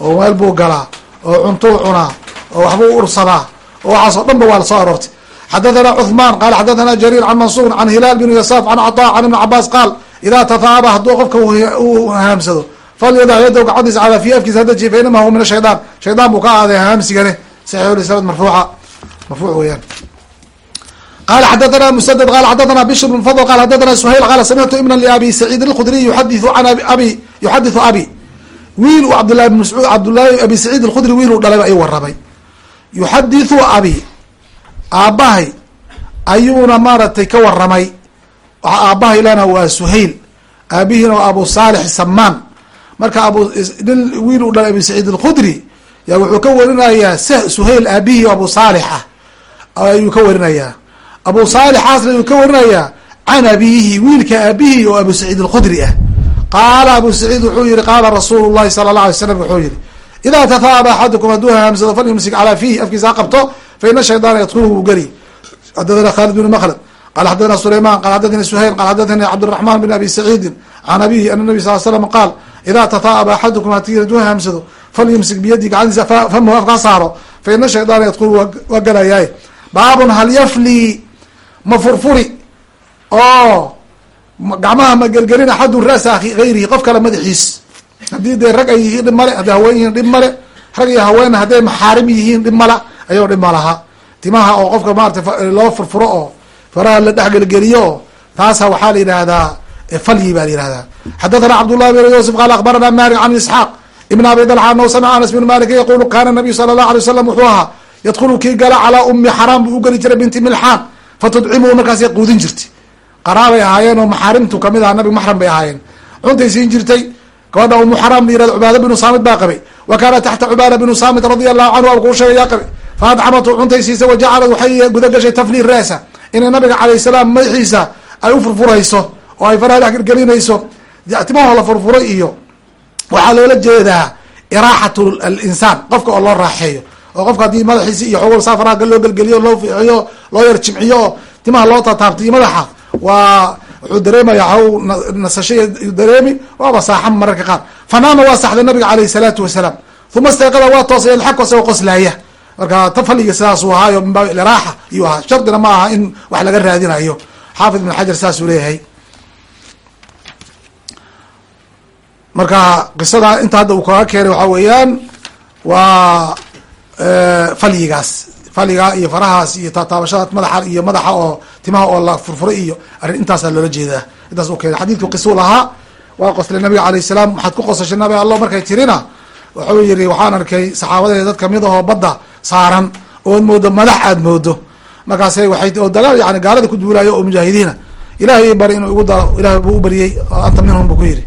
Speaker 1: oo meel buu galaa oo cuntuu cunaa oo waxbuu ursadaa oo waxaas oo dhan ba waa la soo aroortay. Xadathana cuثman qala xadathana jariir can mansuur can hilaal bn yasaaf can caطa can ibn cabaas qaal idaa tafaaba hadduu qofka uu haamsado falyadac yadaw gacantiisa calaa fi afkiisa hadaji fa inama huwa min ashaydan shaydaan buu ka aaday haamsigane saxiixulisnaad marfuuca marfuuc weeyaan qala xadathana msdد qala xadathana bishr bn fضl qala xadathana shayl qala samictu ibna labi saciid اlkudriy yuxadiu an abi yuxadiثu abi wiil uu cabdlahi bn mascuud cabdlahi abi saciid اlkhudri wiil uu dhalay ay warabay yuxadiثu abi aabbahay ayuuna maaragtay ka waramay waxa aabbahay lana waa suhayl. Aabihiina waa abu saalix samaan marka abu nin wiil uu dhalay abi saciid اlkhudri ya wuxuu ka warinayaa suhayl aabihii abu saalix ah. Ayuu ka warinayaa. Abu saalixaasna ayuu ka warinayaa can abiihi wiilka aabihii oo abu saciid alkhudri ah. Qaala abu saciid wuxuu yihi qaala rasuulu llahi sala la alay slam wuxuu yihi idaa tafaaba axadukum hadduu haamsado falyumsik calaa fiihi afkiisa ha qabto fa ina shaydaana yadkulu wuu geli. Xadathana khaalid bn mklad qala xadathana sulayman qala xadathani suhayl qala xadathani cabdiraxman bn abi saciidin can abihi ana nabi sal slam qaal idaa tafaaba axadukum haddii hadduu haamsado falyumsik biyadi gacantiisa famahu afka ha saaro fa ina shaydaana yadkulu waa galayaay baabun hal yafli ma furfuri oo gacmaha ma gelgelin axadun ra'sa hayrihi qof kale madaxiis haddii dee rag ay yihiin dhib male hadday haween yihiin dhib male rag iyo haweenna hadday maxaarim yihiin dhib mala ayao dhib malaha timaha oo qofka maarata loo furfuro oo faraha la dhexgelgeliyo taasa waxaa la yidhaahdaa falyi baa la yihahdaa xadathana cabdullahi bin yusuf qaala akbarana malik can isxaaq ibn abi dalxa anhu samica anas bin malik yaqulu kana nabiyu sala allahu alay wasalam wuxuu ahaa yadkhulu kii gala calaa umi xaraam buu u geli jiray binti milxaan fatudcimu markaasay quudin jirtay qaraabay ahaayeen oo maxaarimtu ka mid aha nabig maxram bay ahaayeen. Cuntay siin jirtay gabadha umu xaraam la yiraahdo cubaada binu saamid baa qabay. Wa kaana taxta cubaada binu saamid radia allahu canhu a kuu sheegay yaa qabay fa cuntay siisay wa jacalad waxay guda gashay tafli raasa inay nabiga calayh salaam madaxiisa ay u furfurayso oo ay faraha dhexgelgelinayso timahoo la furfuray iyo waxaa loola jeedaa iraaxatu alinsaan qofka oo loo raaxeeyo. Oo qofka haddii madaxiisi iyo xogo saa faraha loo gelgeliyo loo fiiciyo loo yar jimciyo oo timaha loo tataabto iyo madaxa waa wuxuu dareemaya haw nasashay dareemi waaba saaxan mararka qaar. Fanaama waa saxday nabiga caleyh salaatu wasalaam. Uma stayqada waa toosay alxaq isagoo qoslaaya marka tafaliga sidaasuu ahaayo min baabi iraaxa iyuu ahaa. Shardina ma aha in wax laga raadinayo. Xaafid ibn xajar saasuu leeyahay. Marka qisada inta hadda uu kaga keenay waxaa weeyaan waa falyigaas falyiga iyo farahaas iyo taataabashada madaxa iyo madaxa oo timaha oo la furfuray iyo arrin intaasaa loola jeedaa. Intaas u keenay. Xadiidku qisuu lahaa waa qoslay nabiga alayh salaam. Maxaad ku qosashay nabi allo markay tirina wuxuu yihi waxaan arkay saxaabadeeda dad ka mid ahoo badda saaran ood moodo madax aad moodo. Markaasay waay oo dagaal yani gaalada ku duulaayo oo mujaahidiina ilahay bari inuu igu daro ilahay buu u bariyey anta minhum buu ku yidhi.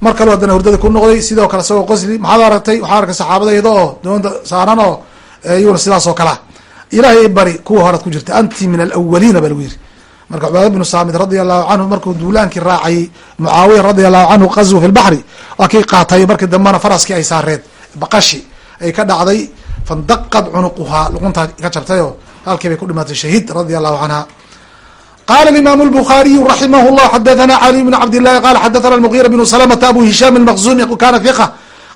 Speaker 1: Mar kale haddana hurdada ku noqday sidoo kale isagoo qosli maxaad aragtay waxaa arkay saxaabadayda oo doonta saaran oo iyuna sidaas oo kalea ilaahay bari kuwa horaad ku jirta anti min alawaliina baa lagu yidhi. Marka cubaada binu saamid radia allahu canhu markuu duulaankii raacayay mucaawiya radia allahu canhu qazwa fi lbaxri waa kii qaatay markii dambena faraskii ay saareen baqashi ay ka dhacday fandaqad cunuquhaa luquntaa ka jabtayoo halkii bay ku dhimaatay shahiid radia allahu canha qala imam الbخariyu raximah الlah xadathana cali bn cabd الlahi qala xadathana mغira bn slmta abu hisham الmaqzumi kana hiqa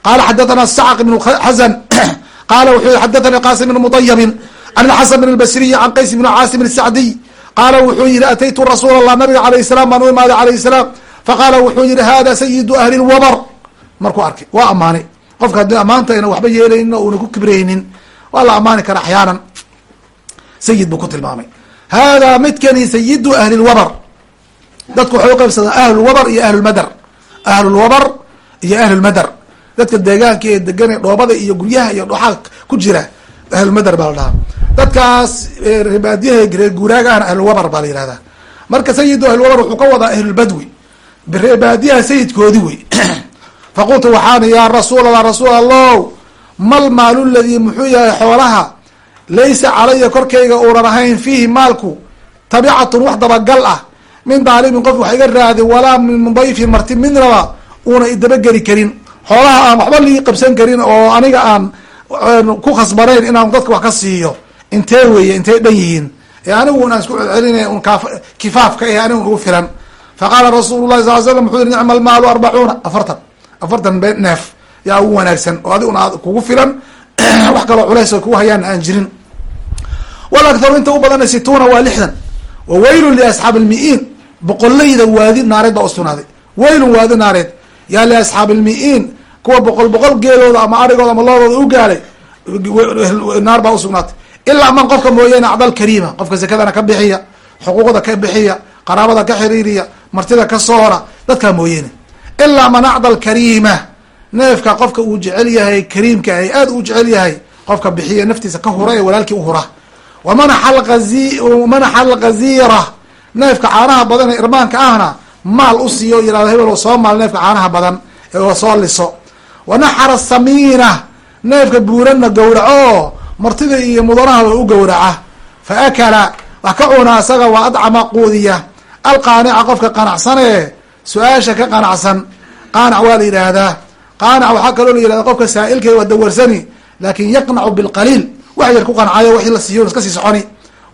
Speaker 1: qala xadathana sacq bn xaزn (clears throat) qala wuxuu yihi xadathani qasim bn muطayabin an xasan bn اbasriyi can qays bn caasim الsacdiy qaala wuxuu yihi ataytu rasuul الlah nabiga alayh الsalam baan u imaaday alayh الsalaam faqala wuxuu yihi hada sayidu ahli اlwabr markuu arkay waa amaanay qofka haddii ammaanta ayna waxba yeelaynin o una ku kibraynin waa la amaani kara axyaanan. Sayid buu ku tilmaamay. Hada midkani sayidu ahli lwabr dadku waxay uqaybsadaan ahlulwabr iyo ahlulmadar ahlulwabr iyo ahlulmadar dadka deegaanka ee degan dhoobada iyo guryaha iyo dhoxaa ku jira ahlulmadar baa la dhahaa. Dadkaas reebaadiyaha reer guuraaga ahna ahlulwabr baa la yihahdaa marka sayidu ahlulwabr wuxuu ka wadaa ahlulbadwi reebaadiyaha sayidkoodi wey (clears throat) faqultu waxaana yaa rasuul allah rasuul allow mal maalu ladii muxuu yahay xoolaha laysa calaya korkayga uunan ahayn fiihi maalku tabicatun wax dabagal ah min daalimin qof wax iga raadi walaa min dayfin marti midnaba uuna idabageli karin xoolaha aan waxba lii qabsan karin oo aniga aan ku khasbanayn inaan dadka wax ka siiyo intee weeye intay dhan yihiin ee anigu unaan isku celcelina un kifaafka eh anigu ugu filan faqaala rasuulu lahi sal slam wuxuu yihi nicma almaalu arbacuuna afartan afartan be neef yaa ugu wanaagsan oo adig una kugu filan (clears throat) wax kaloo culays kugu hayaan aan jirin. Walakharu inta u badana situuna waa lixdan. Wa waylun liasxaabi lmi-iin boqolayda waadi naareed baa usugnaaday waylun waadi naareed yaa liasxaabi lmi-iin kuwa boqol boqol geelooda ama arigooda ama loodooda u gaalay naar baa usugnaatay ilaa man qofka mooyaane acdal kariima qofka zakadana ka bixiya xuquuqda ka bixiya qaraabada ka xiriiriya martida ka soora dadkaa mooyeene ilaa man acda alkariima neefka qofka uu jecel yahay kariimka ay aad u jecel yahay qofka bixiya naftiisa ka hura ee walaalkii u hura wamanaxa alghaziira neefka caanaha badan ee irmaanka ahna maal u siiyo yihahdo hebel soo maal neefka caanaha badan ee soo liso wanaxara samiina neefka buuranna gowraco martida iyo mudanahaba u gowraca fa akala wax ka cuna isaga waa adcama quudiya alqaanica qofka qanacsanee su'aasha ka qanacsan qaanac waa la yidhaahdaa qaanac waxaa kaloo la yihahda qofka saa-ilkay waa dawarsani laakin yaqnacu bilqaliil wax yar ku qancayo wixii la siiyo iska sii soconi.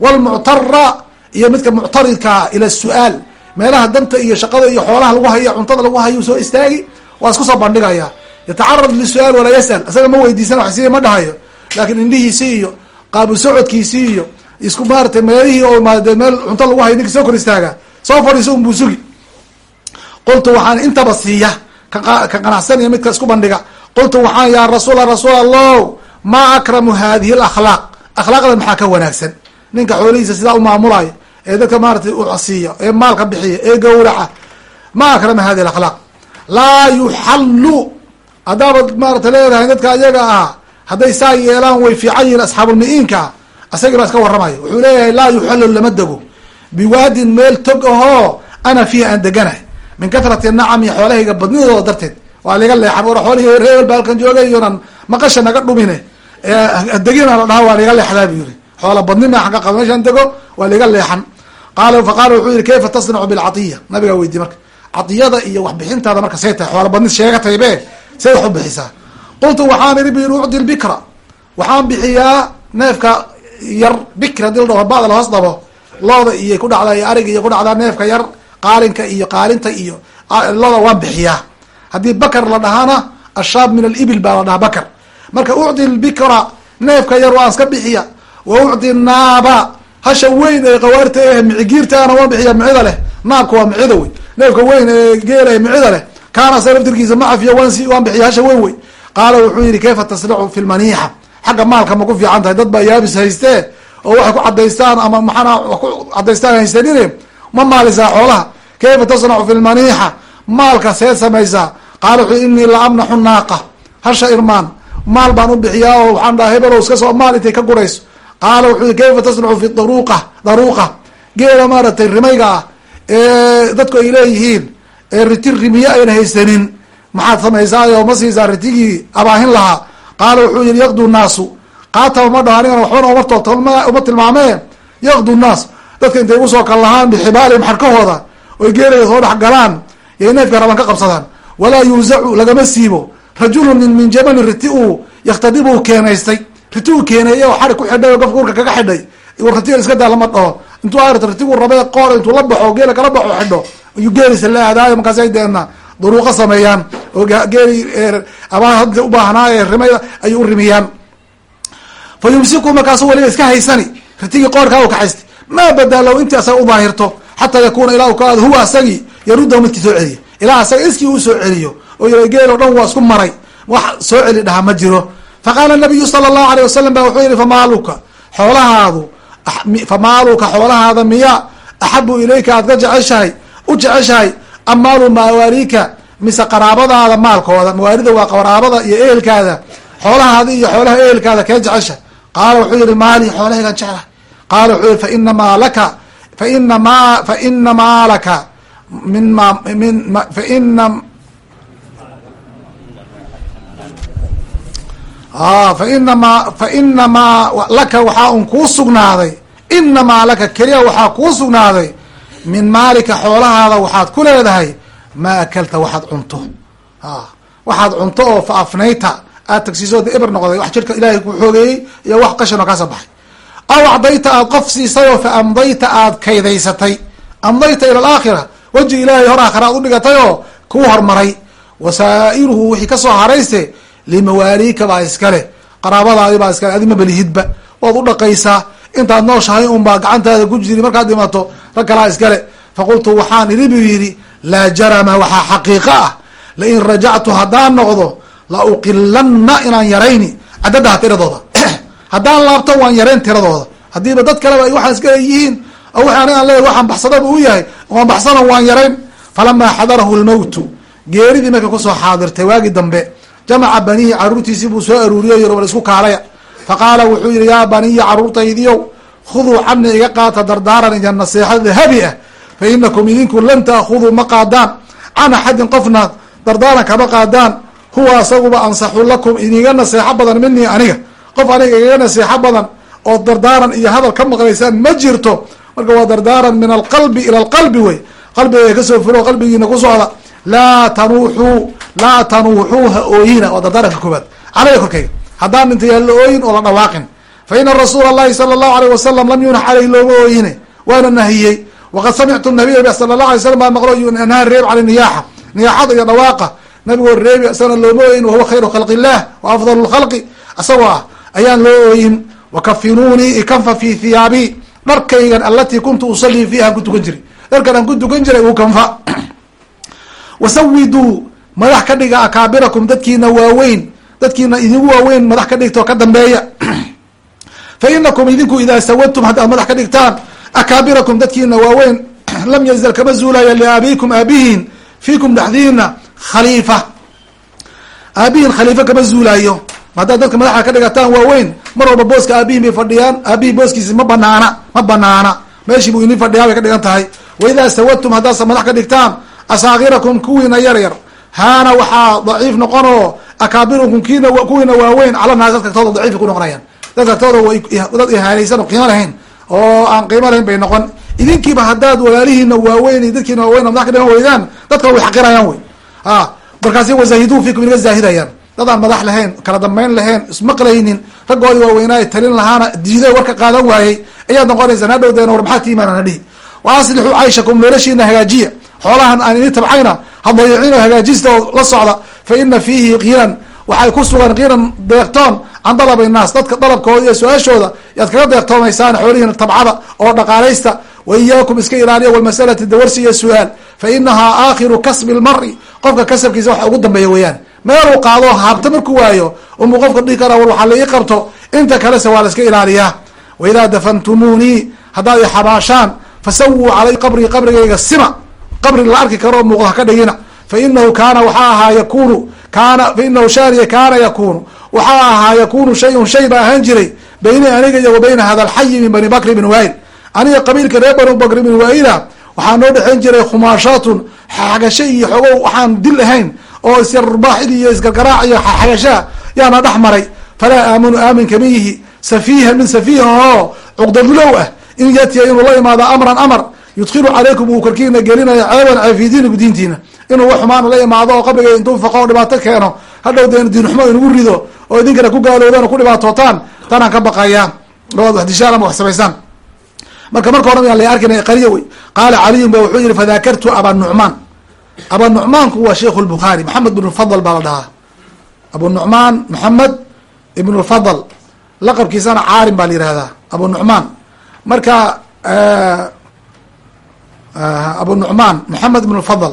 Speaker 1: Wlmuctara iyo midka muctaridkaa ila su'aal meelaha danta iyo shaqada iyo xoolaha lagu hayo cuntada lagu hayo soo istaagi waa isku soo bandhigaya. Yatacarad lisu-aal walaa yasal isaga ma weydiisan wax si ma dhahayo. Laakiin indhihiisi iyo qaabu socodkiisi iyo isku maaratay meelihii oo maade meel cunto lagu hayo ninki soo kor istaaga soo fadhiiso unbuu sugi qultu waxaan intaba siiya. Ka qanacsanaya midka isku bandhiga. Qultu waxaan yaa rasuula rasuul allah maa akramu hadihi alakhlaaq akhlaaqda maxaa ka wanaagsan? Ninka xoolihiisa sidaa umaamulaya ee dadka maaratay usiiya ee maalka bixiya ee gawraca ma akrama hadihi alakhlaaq laa yuxallu haddaabad maarata leedahay dadka ayaga ah hadday saa yeelaan way fiican yihiin asxaabulmi-iinka asagii baa iska warramaya. Wuxuu leeyahay laa yuxallu lama dego biwaadin meel tog ahoo ana fiiha aan deganahay min katrati nacami xoolahayga badnidooda darteed. Waa laga leexan war xoolihii reebel halkan joogay iyonan maqasha naga dhumine. Degina la dhaha waa laga leexdaa bu yiri xoola badnina aa qaba meshaan dego waa laga leexan. Qaala faqaala wuxuu yihi kayfa tasnacu bilcatiya? Nabigaa weydiye marka. Cadiyada iyo waxbixintaada marka say tahay xoola badni sheegatay be say wax u bixisaa. Qultu waxaan iri bu ucdi lbikra waxaan bixiyaa neefka yar bikra dil dhaho bada lahoos dhabo. Looda iyo ku dhacdaa iyo ariga iyo ku dhacdaa neefka yar qaalinka iyo qaalinta iyo looda waan bixiyaa haddii bakar la dhahana ashaab min alibil baa la dhahaa bakar. Marka ucdi lbikra neefka yar waan iska bixiya. Wa ucdi naaba hasha weyn ee qawaarta micigiirtaana waan bixiya micida leh. Naabka waa micida wey neefka weyn ee geela micida leh. Kaana sa laftirkiisa ma cafiya waan waan bixiya hasha weyn wey qaala wuxuu yihi kayfa tasnacu fi lmaniixa xagga maalka ma ku fiican tahay. Dad baa yaabis haystee oo waxay ku cadaystaan ama maxana ku cadaystaan haysanine ma maalisaa xoolaha kayfa tasnacu fi lmaniixa maalka seed samaysaa qaala wuxuu inii la amnaxu naaqa hasha irmaan maal baan u bixiyaa oo waxaan dhaha hebelow iska soo maal intay ka gurayso qaala wuxuu kayfa tasnacu fi daruuqa daruuqa geela maaragtay rimayga ah ee dadku ay leeyihiin ee riti rimiye ayna haysanin maxaad samaysaayo ma siisaa ritigii abaahin lahaa qaala wuxuu yihi yaqdu naasu qaataba ma dhaho anigana waxbana uma toot uma tilmaamee yaqdu naas dadka intay ugu soo kal lahaan bixibaalihim xarkahooda oy geelaga soo dhex galaan yay neefka raban ka qabsadaan. Walaa yuusacu lagama siibo. Rajulun min jamani riti uu yaktadibuu keenaystay. Riti uu keeneeye oo xarig ku xidhay oo gafka kaga xidhay. Ritiga iska daa lama dhaho intuu aarta ritigu rabe qoor intuu la baxo geela kala baxo xidho. Ayuu geelisa la aadaayo markaasay deena sameeyaan. Oo geeli abaa hadda ubaahnaaye rimay ayay u rimiyaan. Fa yumsiku markaasu waliba iska haysani. Ritigii qoorkaa u kaxaystay. Maa badalow intii asaga u daahirto xataa yakuuna ilaa u kaado huwa asagii yarudahu midkii soo celiya ilaa asaga iskii uu soo celiyo oo yira geel dhan waa isku maray wax soo celi dhaha ma jiro faqaala nabiyu sala allahu aleyh wasalam ba wuxuu yihi famaaluka xoolahaadu famaaluka xoolahaada miya axabu ilayka aad ka jeceshahay u jeceshahay am maalu mawaaliika mise qaraabadaada maalkooda mawaalida waa qaraabada iyo ehelkaada xoolahaada iyo xoolaha ehelkaada kee jecesha qaala wuxuu yihi maali xoolahaygaan jeclahay qaala wuxuu yihi fainamaa laka fainama faina maalaka min ma min faina fainamaa fainamaa laka waxaa un kuu sugnaaday. Inamaa laka keliya waxaa kuu sugnaaday. Min maalika xoolahaada waxaad ku leedahay maa akalta waxaad cunto. Waxaad cunto oo fa afnayta. Aad tagsiisood eber noqday wax jirka ilaahay ku xoogeeyey iyo wax qashan oo kaasoo baxay aw acdayta aad qof siisay oo fa amdayta aad kaydaysatay amdayta ila alaakhira weji ilaahay hor aakhira aad udhigatay oo kuu hormaray wasaa'iruhu wixii ka soo harayse limawaaliika baa iskale qaraabadaadi baa iskale adi mabalihidba waad udhaqaysaa intaad nooshahay un baa gacantaada ku jiri markaad dhimato rag kalaa iskale faqultu waxaan idhi buu yidhi laa jarama waxaa xaqiiqo ah lain rajactu haddaan noqdo la uqilanna inaan yarayni cadadaha tiradooda haddaan laabto waan yarayn tiradooda. Haddiiba dad kaleba ay waxaan iska leeyihiin oo wixi anigaan leeyahy waxaan baxsadaba u yahay waan baxsana waan yarayn falamaa xadarahu lmowtu geeridii markay ku soo xaadirtay waagii dambe jamaca banihi caruurtiisii buu soo aruuriyo yiri wal isku kaalaya. Faqaala wuxuu yihi yaa baniya caruurtaydiyow khuduu cani iga qaata dardaaran iyo naseexo dahabi ah fa inakum idinku lan taakuduu ma qaadaan. Can axadin qofna dardaaran kama qaadaan. Huwa asaguba ansaxu lakum iniga naseexo badan minii aniga qof aniga igaga naseexo badan oo dardaaran iyo hadal ka maqlaysaan ma jirto. Marka waa dardaaran min alqalbi ila alqalbi wey. Qalbiga ka soo fulo qalbigiina ku socda. Laa tanuuxuu laa tanuuxuu ha ooyina. Waa dardaaranka koobaad. Calaya korkayga haddaan inta yaan la ooyin oo la dhawaaqin. Fa ina rasuula allahi sala allahu aleyh wasalam lam yunax caleyh looma ooyine. Waana nahiyey. Waqad samictu nabiya sala allah alay slam baa maqlo anhaa reeb cala niyaaxa. Niyaaxada iyo dhawaaqa. Nabigoo reebi isagana looma ooyin wahuwa khayru khalqi illah wa afdalu lkhalqi isagoo ah ayaan loo ooyin wakafinuunii ikanfa fi thiyaabi. Dharkaygan alatii kuntu usalii fiiha aan ku tukan jiray. Dharkan aan ku tukan jiray uu kanfa. (clears throat) Wasawiduu madax ka dhiga akaabirakum dadkiina waaweyn dadkiina idinku waaweyn madax ka dhigta oo ka dambeeya. (clears throat) Fa inakum idinku idaa sawadtum haddaad madax ka dhigtaan akaabirakum dadkiina waaweyn (clears throat) lam yazal kama zuulaya liaabiikum aabihiin fiikum dhexdiina khaliifa. Aabihiin khaliifo kama zuulaayo haddaad dadka madaxda ka dhigataan waaweyn mar walba booska aabihiin bay fadhiyaan aabihii booskiisi ma banaana ma banaana. Meeshii buu inin fadhiyaa bay ka dhigan tahay. Waidaa sawadtum haddaad madax ka dhigtaan asaakirakum kuwiina yar yar. Haana waxaa daciif noqon oo akaabirukum kiina kuwiina waaweyn cala naas dadka agtooda daciifay ku noqonayaan. Dadka agtooda dad ihaanaysan oo qiimo lahayn oo aan qiimo lahayn bay noqon. Idinkiiba haddaad walaalihiina waaweyn iyo dadkiina waaweyn madax ka dhigan weydaan dadka way xaqirayaan wey a markaasi wazahiduu fiikum inaga zaahidayaan dad aan madax lahayn kala dambeyn lahayn ismaqlaynin raggoodii waaweynaa talin lahaana diiday warka qaadan waayey ayaad noqonaysaan hadhowdeen war maxaa tiimaanana dhihi wa aslixuu cayshakum noloshiina hagaajiya. Xoolahan aan ini tabcayna hadayicina hagaajista oo la socda fa ina fiihi kiiran waxay ku sugan kiiran deeqtoon can dalab innaas dadka dalabkooda iyo su'aashooda yaad kaga deeqtoomaysaan xoolihiina tabcada oo dhaqaalaysta wa iyaakum iska ilaaliya walmasalati dawarsi iyo su'aal fa inahaa aakhiru kasbi lmari qofka kasabkiisa waxa ugu dambeeya weeyaan meeluu qaado haabta markuu waayo umuu qofka dhihi karaa war waxaa la ii qabto. Inta kalese waa la iska ilaaliyaa. Waidaa dafantumuunii haddaad i xabaashaan fasawuu calay qabrii qabrigayga sima. Qabri la arki karo muuqda haka dhigina. Fa inahu kaana waxaa ahaa yakunu kaana fa inahu shaaniya kaana yakunu waxaa ahaa yakunu shayun shay baa ahaan jiray bayni aniga iyo wa bayna hada alxayi min bani bakri bin wail aniga qabiilka reer bani bakri bin waila waxaa noo dhexeyn jiray khumaashaatun xagasho iyo xogow waxaan dil ahayn oo isyarbaaxid iyo isgargaraac iyo xagashaa yaana dhex maray. Falaa aaminu aamin kama yihi. Safiihan min safiiha oo cuqdadulow ah. In yatiya inuu la imaado amran amar yudkilu calaykum uu korkiina gelinayo ceeban ceeb fi diiniku diintiina. Inuu wax xumaana la imaado oo qabriga faqo o dhibaato keeno hadhow deen diin xumo inagu rido oo idinkana ku gaaloodaan oo ku dhibaatootaan tanaan ka baqayaa wax dishaan ama wax samaysaan marka marka hore yaan la arkina qariya wey. Qaala caliyun ba wuxuu yihi fadakartu aba nucmaan aba nucmaanku waa sheikhu lbukhaari maxamed ibn lfadl baa la dhahaa. Abu nucmaan maxamed ibn lfadl laqabkiisana caarim baa la yihahdaa abu nucmaan marka abu nucmaan maxamed ibn lfadl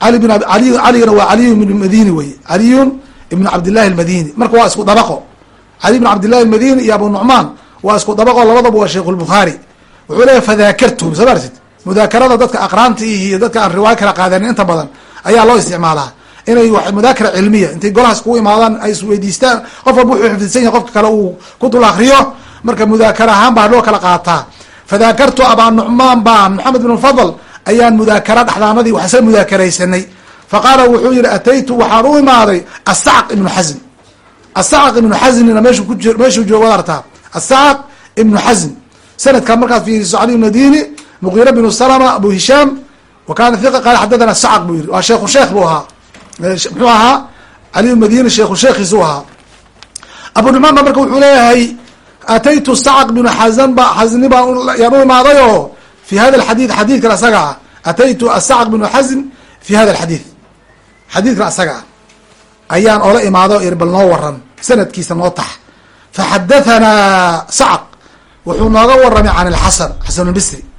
Speaker 1: ali bin ali caligana waa caliyu ibn madini wey. Caliyun ibn cabdillahi almadini. Marka waa isku dabaqo. Cali ibn cabdillahi almadini iyo abu nucmaan waa isku dabaqo. Labadaba waa sheikh lbukhaari wuxuu leeyahy fadaakartum soo martid mudaakarada dadka aqraanta iyo dadka aan riwaayo kala qaadanin inta badan ayaa loo isticmaalaa. Inay mudaakara cilmiya intay golahaas kugu imaadaan ay isweydiistaan qof walba wuxuu xifdidsan yahay qofka kale uu ku dul akriyo marka mudaakara ahaan baa loo kala qaataa. Fadaakartu abaa nucmaan baan maxamed ibn fadl ayaan mudaakara dhexdaanadii wax isla mudaakaraysanay. Faqaala wuxuu yihi ataytu waxaan u imaaday asacq ibnu xasm asacq ibnu xasmina meeshuu joogo ad artaa. Asacq ibnu xasm sanadkan markaad fiiriso cali madini muqira bnu salma abu hishaam wa kana hiqa qaala xadadana sacq buu yihi waa sheekhu sheekh buu ahaa. Muxuu ahaa? Cali madini sheekhu sheekhiisu ahaa. Abu nucmaan ba marka wuxuu leeyahay ataytu sacq bnu xasan ba xasni baan yaan u imaaday oo fi hada alxadiid xadiidkan asaga ah. Ataytu asacq bnu xasn fi hada alxadiid. Xadiidkan asaga ah. Ayaan oola imaado ir bal noo waran sanadkiisa noo tax. Faxadahanaa sacq wuxuu nooga waramay can alxasan xasan lbisri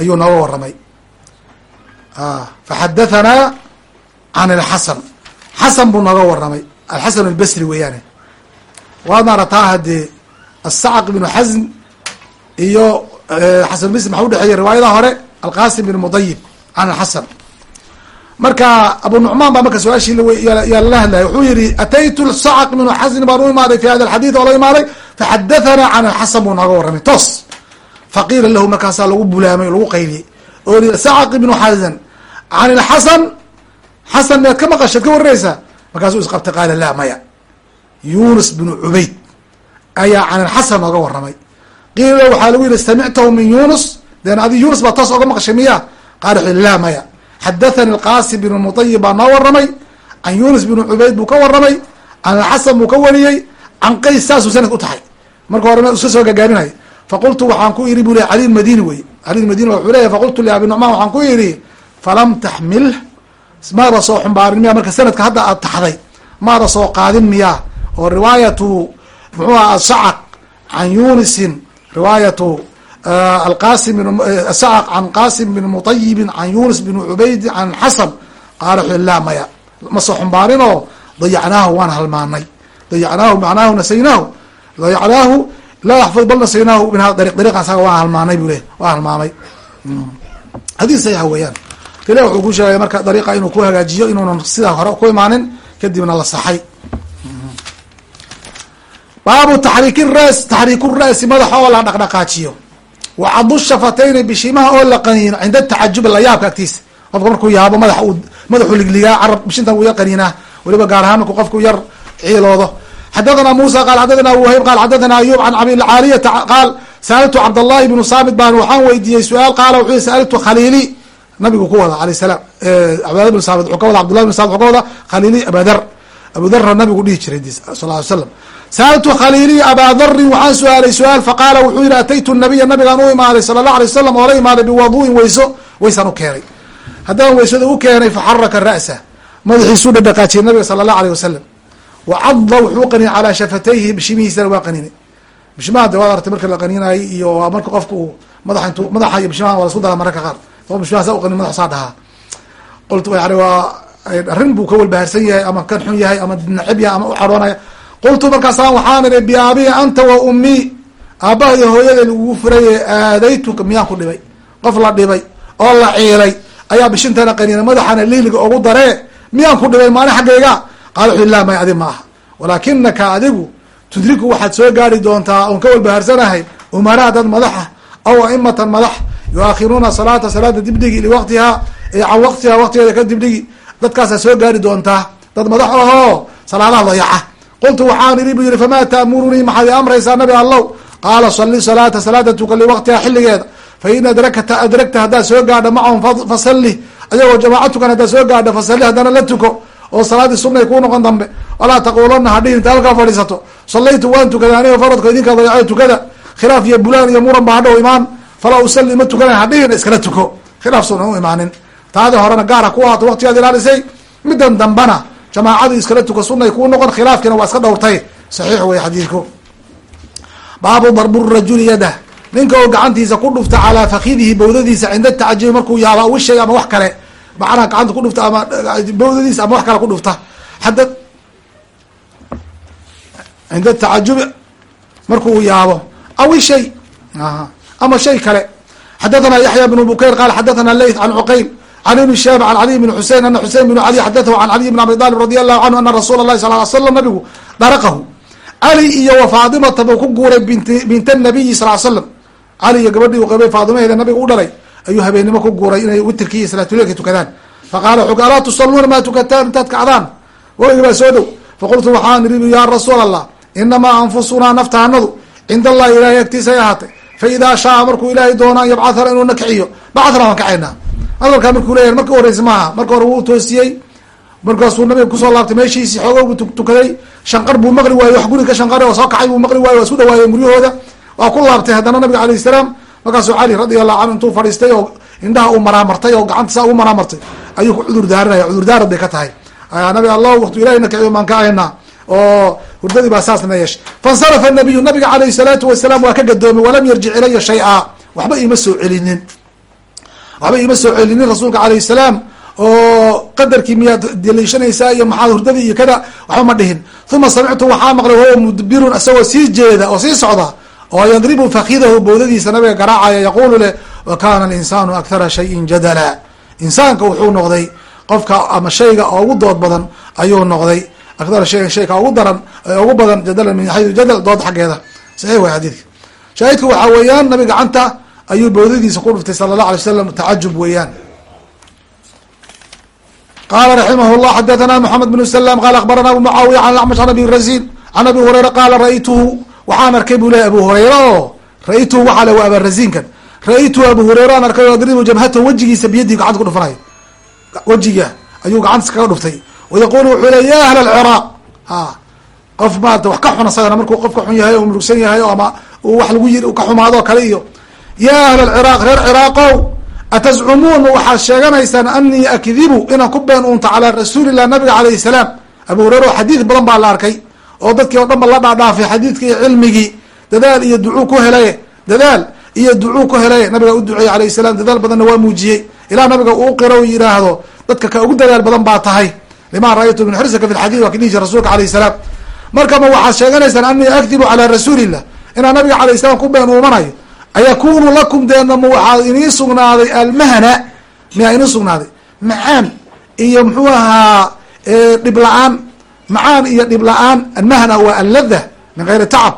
Speaker 1: ayuu nooga waramay faxadahanaa can alxasan. Xasan buu nooga waramay alxasan albasri weeyaane. Waadna arataa haddee asacq bnu xasn iyo xasan bisri maxaa udhexeeyey riwaayada hore? Alqasim bin mudayib can alxasan. Marka abu nucmaan baa marka su'aashii yaa lala hadlaya. Wuxuu yihi ataytu sacq bnu xasn baan u imaaday fi hada alxadid oo la imaaday? Faxadahanaa can alxasan buu nooga waramay toos faqiila lahu markaasaa lagu bulaamay lagu qayliyey oo li sacq ibnu xasan can ilxasan xasan miyaad ka maqashaad ka warinaysaa markaasuu isqabtay qaala laa maya. Yunus bnu cubayd ayaa can ilxasan nooga waramay qiila waxaa lagu yihi samictahu min yunus den adi yunus baa toos oga maqashay miya qaala wuxu laa maya. Xadathani alqasim bnu mutayib baa noo waramay can yunus bnu cubayd buu ka waramay can ilxasan buu ka wariyey. Can qays saasuu sanad u tahay. Marka hore iska soo gagaarinay faqultu waxaan ku iri bu le cali madini wey cali madini wuxuu leyahy faqultu liabi nucmaan waxaan ku yidhi falam taxmil maada soo xumbaarin miya marka sanadka hadda aad taxday maada soo qaadin miyaa oo riwaayatu muxuu aha asacq can yunisin riwaayatu alqasim sacq can qasim bin mutayibin can yunis bin cubaydin can xasan qaala wuxuu laa maya ma soo xumbaarinoo dayacnaahu waan halmaanay dayacnaahu macnaahu nasaynaahu dayacnaahu laa yaxfid bal nasaynaahu min hada dariq dariiqa asaga waan halmaanay buu le waan halmaamay xadiis saxiixa weeyaan kaliya wuxuu ku sheegay marka dariiqa inuu ku hagaajiyo inuunan sidaa hore ku imaanin kadibna la saxay. Baabu taxriik ras taxriiku ra'si madaxa oo la dhaqdhaqaajiyo. Wa cadu shafatayni bishimaha oo la qaniino cinda tacajubi layaabka agtiisa. Qofka markuu yaabo madaxa uu madaxu ligligaa carab bishintan uu yar weliba gaar ahaan markuu qofku yar ciiloodo xadathana musa qaal xadathana wuhayb qaal xadathana ayub can abilcaaliyata qaal saaltu cabdallahi bnu saamit baan waxaan weydiiyey su'aal qaala wuxuu saaltu khaliili nabigu ku wada alayh salaam cabdillah bn saamit wuxuu ka wada cabdullah bn saamit wuxuu ka wada khaliili abadar abudara nabigu dhihi jiray sal ly slam saaltu khaliiliy abaa darin waxaan su'aalay su'aal faqaala wuxuu yihi ataytu nabiya nabigaan u imaaday sala allah alay wasalam oo imaaday biwaduin weyso weysaan u keenay haddaan weysada u keenay faxaraka ra'sa madaxiisuu dhadhaqaajiyay nabiga sala allah aleyh wasalam wacada wuxuu qaniinay calaa shafatayhi bishimihiisana waa qaniinay bishimaha de waad artay marka la qaniinayay iyo waa marka qofka uu madaxa intu madaxa iyo bishimaha waa la isku daraa mararka qaar oo bishimaha saa u qanin madax saa dhahaa qultu yani waa arrin buu ka walbaharsan yahay ama kan xun yahay ama nacib yahay ama u cadhoonaya qultu markaasaan waxaan idhi biaabihi anta wa ummii aabbaha iyo hooyada lagugu furaye aadaytuka miyaan ku dhibay qof la dhibay oo la ciilay ayaa bishintana qaniina madaxana liiliga ugu daree miyaan ku dhibay maani xaggayga qaala wuxu lah may adi ma aha walaakinaka adigu tudriku waxaad soo gaari doontaa oon ka walbaharsanahay umaraa dad madaxa aw aimatan madax yuaakhiruuna salaata salaada dibdhigi liwaqtihaa can waqtihaa waqtigeeda ka dibdhigi dadkaasaa soo gaari doontaa dad madax ahoo salaadaha dayaca qultu waxaan idhi bu yihi famaa taamurunii maxaad amraysaa nabi allow qaala sali salaata salaada tuka liwaqtihaa xilligeeda fain adrakta adragta haddaad soo gaadha macahum fasalli ayagoo jamaaca tukan soo gaadha fasalli haddana la tuko oo salaadii sunay kuu noqon dambe. Walaa taqulana hadhihin inta halkaa fadhiisato. Salaytu waan tukaday aniga faradka idinka dayaco tukada. Khilaaf iyo bulaan iyo muran baa hadhow imaan. Falaa usali ma tukana hadhihin iskala tuko. Khilaaf suna u imaanin. Taadi horena gaara ku ahaato waqtigaad ilaalisay. Midan dambana jamaacadii iskala tuka sunay kuu noqon khilaafkiina waa iska dhowrtay. Saxiix wey xadiidku. Baabu darbu rajuli yadah ninka oo gacantiisa ku dhufta calaa fakidihi bawdadiisa cinda tacajubi markuu yaaba wishay ama wax kale macnaha gacanta ku dhufta ama bawdadiisa ama wax kale ku dhufta. Xada cinda tacajubi markuu yaabo awi shay ama shay kale. Xadathana yaxya bn bukayr qaal xadathana leyth can cuqayl can ibni shaab can caliy bn xusein ana xusein bn cali xadatahu can caliy bn abi talib radi allahu canhu ana rasuula lahi sal ly slam nabigu daraqahu cali iyo wa faatimata buu ku guuray bint bint nabiyi sal l slam cali iyo gabadhii uu qabay faadimaheeda nabiga u dhalay ayuu habeennimo ku guuray inay witrkii iyo salaatuleilka tukadaan. faqaala wuxuu alaa tusaluuna maa tukataan intaad kacdaan wagi baa soo dhow faqultu waxaan iri ya rasuul allah inamaa anfusunaa naftahanadu cinda allahi ilahay agtiisay ahaatay fa idaa shaaa markuu ilaahay doono an yabcathana inuu na kiciyo bacthna waan kacaynaa hadalkaa markuu leyahy marka horeysa maaha marka hore wuu toosiyey markaasuu nabiga ku soo laabtay meeshiisii xoogoogu tukaday shanqar buu maqli waaye wax guri ka shanqare oo soo kacay buu maqli waaye waa isku dhawaayeen guryahooda waa ku laabtay haddana nabiga alayh salaam markaasuu cali radi allahu canhu intuu fadhiistay oo indhaha uu maraamartay oo gacanta saa ugu maraamartay ayuu ku cudur daaranaya cudur daarad bay ka tahay nabi allah waktu ilahina kaciyo maan kacaynaa oo hurdadii baa saasna yeeshay faاnsarafa nabiyu nabiga alayh الsalaatu wasalaam waa ka gadoomay walam yarjic ilaya shay'a waxba iima soo celinin waxba iima soo celinin rasuulka alayh الsalaam oo qadarkii miyaad daliishanaysaa iyo maxaad hurdadii iyo kada waxba ma dhihin uma samictu waxaa maqlay wahuwa mudbirun isagoo sii jeeda oo sii socda oo yadribu fakidahu bowdadiisa nabiga garaacaya yaqulu leh wa kana alinsaanu akthara shayin jadala. Insaanka wuxuu noqday qofka ama shayga ugu dood badan ayuu noqday. Akthara shayin shayka ugu daran ugu badan jadalan min xayu jadal dood xaggeeda. Saxiix way xadiidka. Shaahidka waxaa weeyaan nabi gacanta ayuu bowdadiisa ku dhuftay sala allah alay slam tacajub weeyaan. Qala raximah llah xadathana moxamed bn salam qala akbarana abu mucaawiya can acmash an abi razin can abi hurayra qaala ra-ytuhu waxaan arkay buu lehy abu hurayra oo ra-ytuhu waxaa le waa abarazinkan ra-ytuhu abu hurayra aan arkay yadribu jabhatahu wejigiisa biyadii gacanta ku dhufanayo wejiga ayuu gacantas kaga dhuftay. Wayaqulu wuxuu le ya ahla alciraaq ha. Qof maarata wax ka xun asagana markuu qof ka xun yahay oo murugsan yahay o ama uu wax lagu yiri ka xumaado kale iyo ya ahla alciraaq reer ciraaqow atazcumuun ma waxaad sheeganaysaan anii akdibu inaan ku been uunta calaa rasuulilah nabiga alayh salaam? Abu hureyre oo xadiid badan baa la arkay oo dadkii oo dhan ba la dhaadhaafay xadiidka iyo cilmigii dadaal iyo ducuu ku helay dadaal iyo ducuu ku helay nabiga u duceeyey alayh salaam dadaal badanna waa muujiyey. Ilaa nabiga uu qiro yidhaahdo dadka ka ugu dadaal badan baa tahay. Lima ra'aytu min xirsika fi lxadiid waa ki dhihi jir rasulka alayh salaam. Marka ma waxaad sheeganaysaan anii akdibu calaa rasuulillah inaan nabiga alayh salam ku been uumanayo ayakunu lakum deedna ma waxaa inii sugnaaday almahna miyaa inii sugnaaday? Macaan iyo muxuu ahaa dhib la'aan macaan iyo dhib la'aan almahna waa allada min gayri tacab.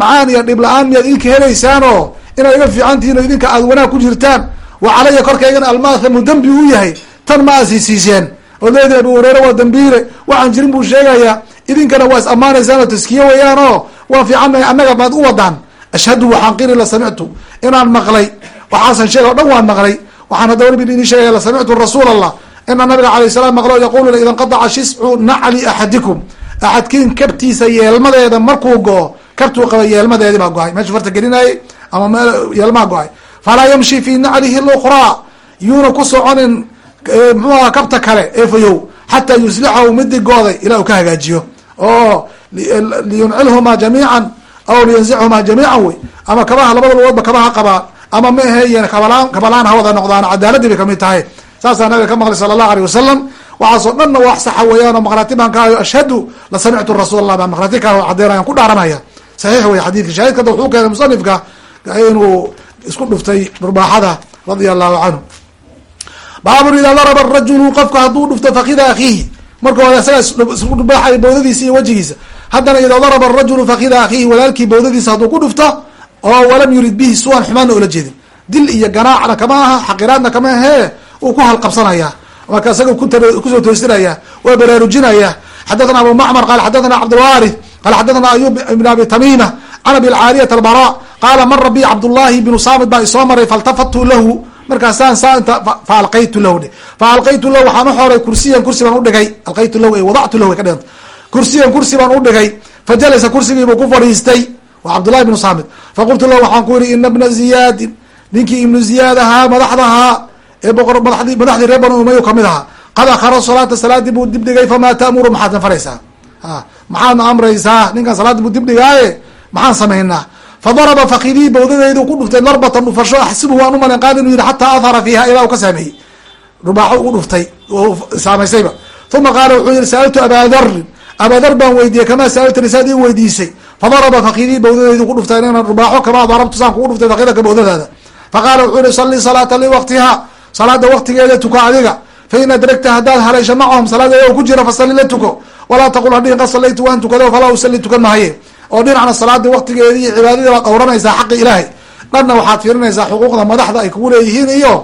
Speaker 1: Macaan iyo dhib la'aan miyaad idinka helaysaan oo inaad iga fiicantihiin oo idinka aada wanaag ku jirtaan wa calaya korkaygana almaathamu dembi u yahay tan ma aasiisiiseen oo leedi abu hureyre waa dambiile waxaan jirin buu sheegayaa idinkana waa is ammaanaysaan oo taskiye weeyaan oo waa fiicannahay annaga maad u wadaan ashhadu waxaan qiri la samictu inaan maqlay. Waxaasan sheega o dhan waan maqlay. Waxaan haddaba nabi idin sheegaya la samictu rasuul allah inaa nabiga alayh salaam maqlo yaquluna ida nqadaca shiscu nacli axadikum axadkiin kabtiisa yeelmadeeda markuu go-o kabtuu qaba yeelmadeedi baa go'ay meeshu farta gelinayay ama meel yeelmaa go'ay falaa yamshi fi naclihi luqraa yuuna ku soconin mxuu aha kabta kale ee fayow xataa yuslixahu midi go-day ilaa uu ka hagaajiyo oo liyuncilhumaa jamiican aw liyanzichumaa jamiican wey ama kabaha labada lugoodba kabaha qabaa ama ma aheyen kabalaan kabalaan hawada noqdaan cadaaladii bay ka mid tahay saasaa nabiga ka maqlay sala allahu aleyh wasalam waxaasoo dhanna wax saxa weeyaan oo maqraati baan ka hayo ashhadu la samictu rasuul allah baa maqraati ka cadeynayaan ku dhaaranaya. Saxiix wey xadidka shaahidka da wuxuu keenay musanifka inuu isku dhuftay dhurbaaxada radia allahu canhu. Baabun idaa daraba rajulu qofka hadduu dhufto fakida akhiihi. Marka hore isaga isku dhubaaxay bawdadiisa iyo wejigiisa haddana idaa daraba rajulu fakida akhiihi walaalkii bawdadiisa hadduu ku dhufto oo walam yurid bihi suwan xumaana oola jeedin. Dil iyo ganaacna kama aha xaqiraadna kama ahee uu ku halqabsanaya marka isaga ku soo toosinaya waa baraarujinaya. Xadathana abu macmar qala xadathana cabdulwarith qala xadathana ayub ibn abi tamima can abi lcaaliyat albara qaala mara bi cabdullahi bnu samid baa isoo maray faltafatu lahu. Markaasaan saanta fa lahu dhe. Fa lahu waxaan uxoray kursiyan kursi baan udhigay alqaytu lahu wadactu lahu way ka dhiganta kursiyan kursi baan udhigay fa jalasa kursigiibuu ku fadhiistay waa cabdullahi bnu samid faqultu lahu waxaan ku yihi ina bna ziyaadin. Ninkii ibnu ziyaad ahaa madaxdahaa ee madaxdii reer banu umayu ka mid ahaa. Qad akhara salaata salaadii buu dibdhigay famaa ta'muru maxaadna faraysaa? Maxaadna amraysaa? Ninkan salaadii buu dibdhigaaye? Maxaan samaynaa? Fadaraba fakidii bawdadeydu ku dhuftay darbatan dhufasho axsibu waan umalen qaad inuu yihi xataa ahara fiiha ilaa u ka saameeyey rubaaxo ugu dhuftay saamaysayba. Uma qaala wuxuu yihi sa'altu abaa darin abaa dar baan weydiiyey kamaa sa'altani saad ii weydiisay? Fadaraba fakidii bawdadeydu ku dhuftay inana rubaaxo kamaa darabtu saan kugu dhuftay fakidaka bawdadaada faqaala wuxuu yihi salli salaata liwaqtiha salaada waqtigeeda tuko adiga. Fain adragta haddaad haleysho macahum salaada ku jira fasalli la tuko. Walaa taqul hadhihin qad salaytu waan tukado falaa usalli tukan mahaye oo dhinacna salaadii waqtigeedii iyo cibaadadii baad dhowranaysaa xaqi ilaahay. Dhanna waxaad fiirinaysaa xuquuqda madaxda ay kugu leeyihiin iyo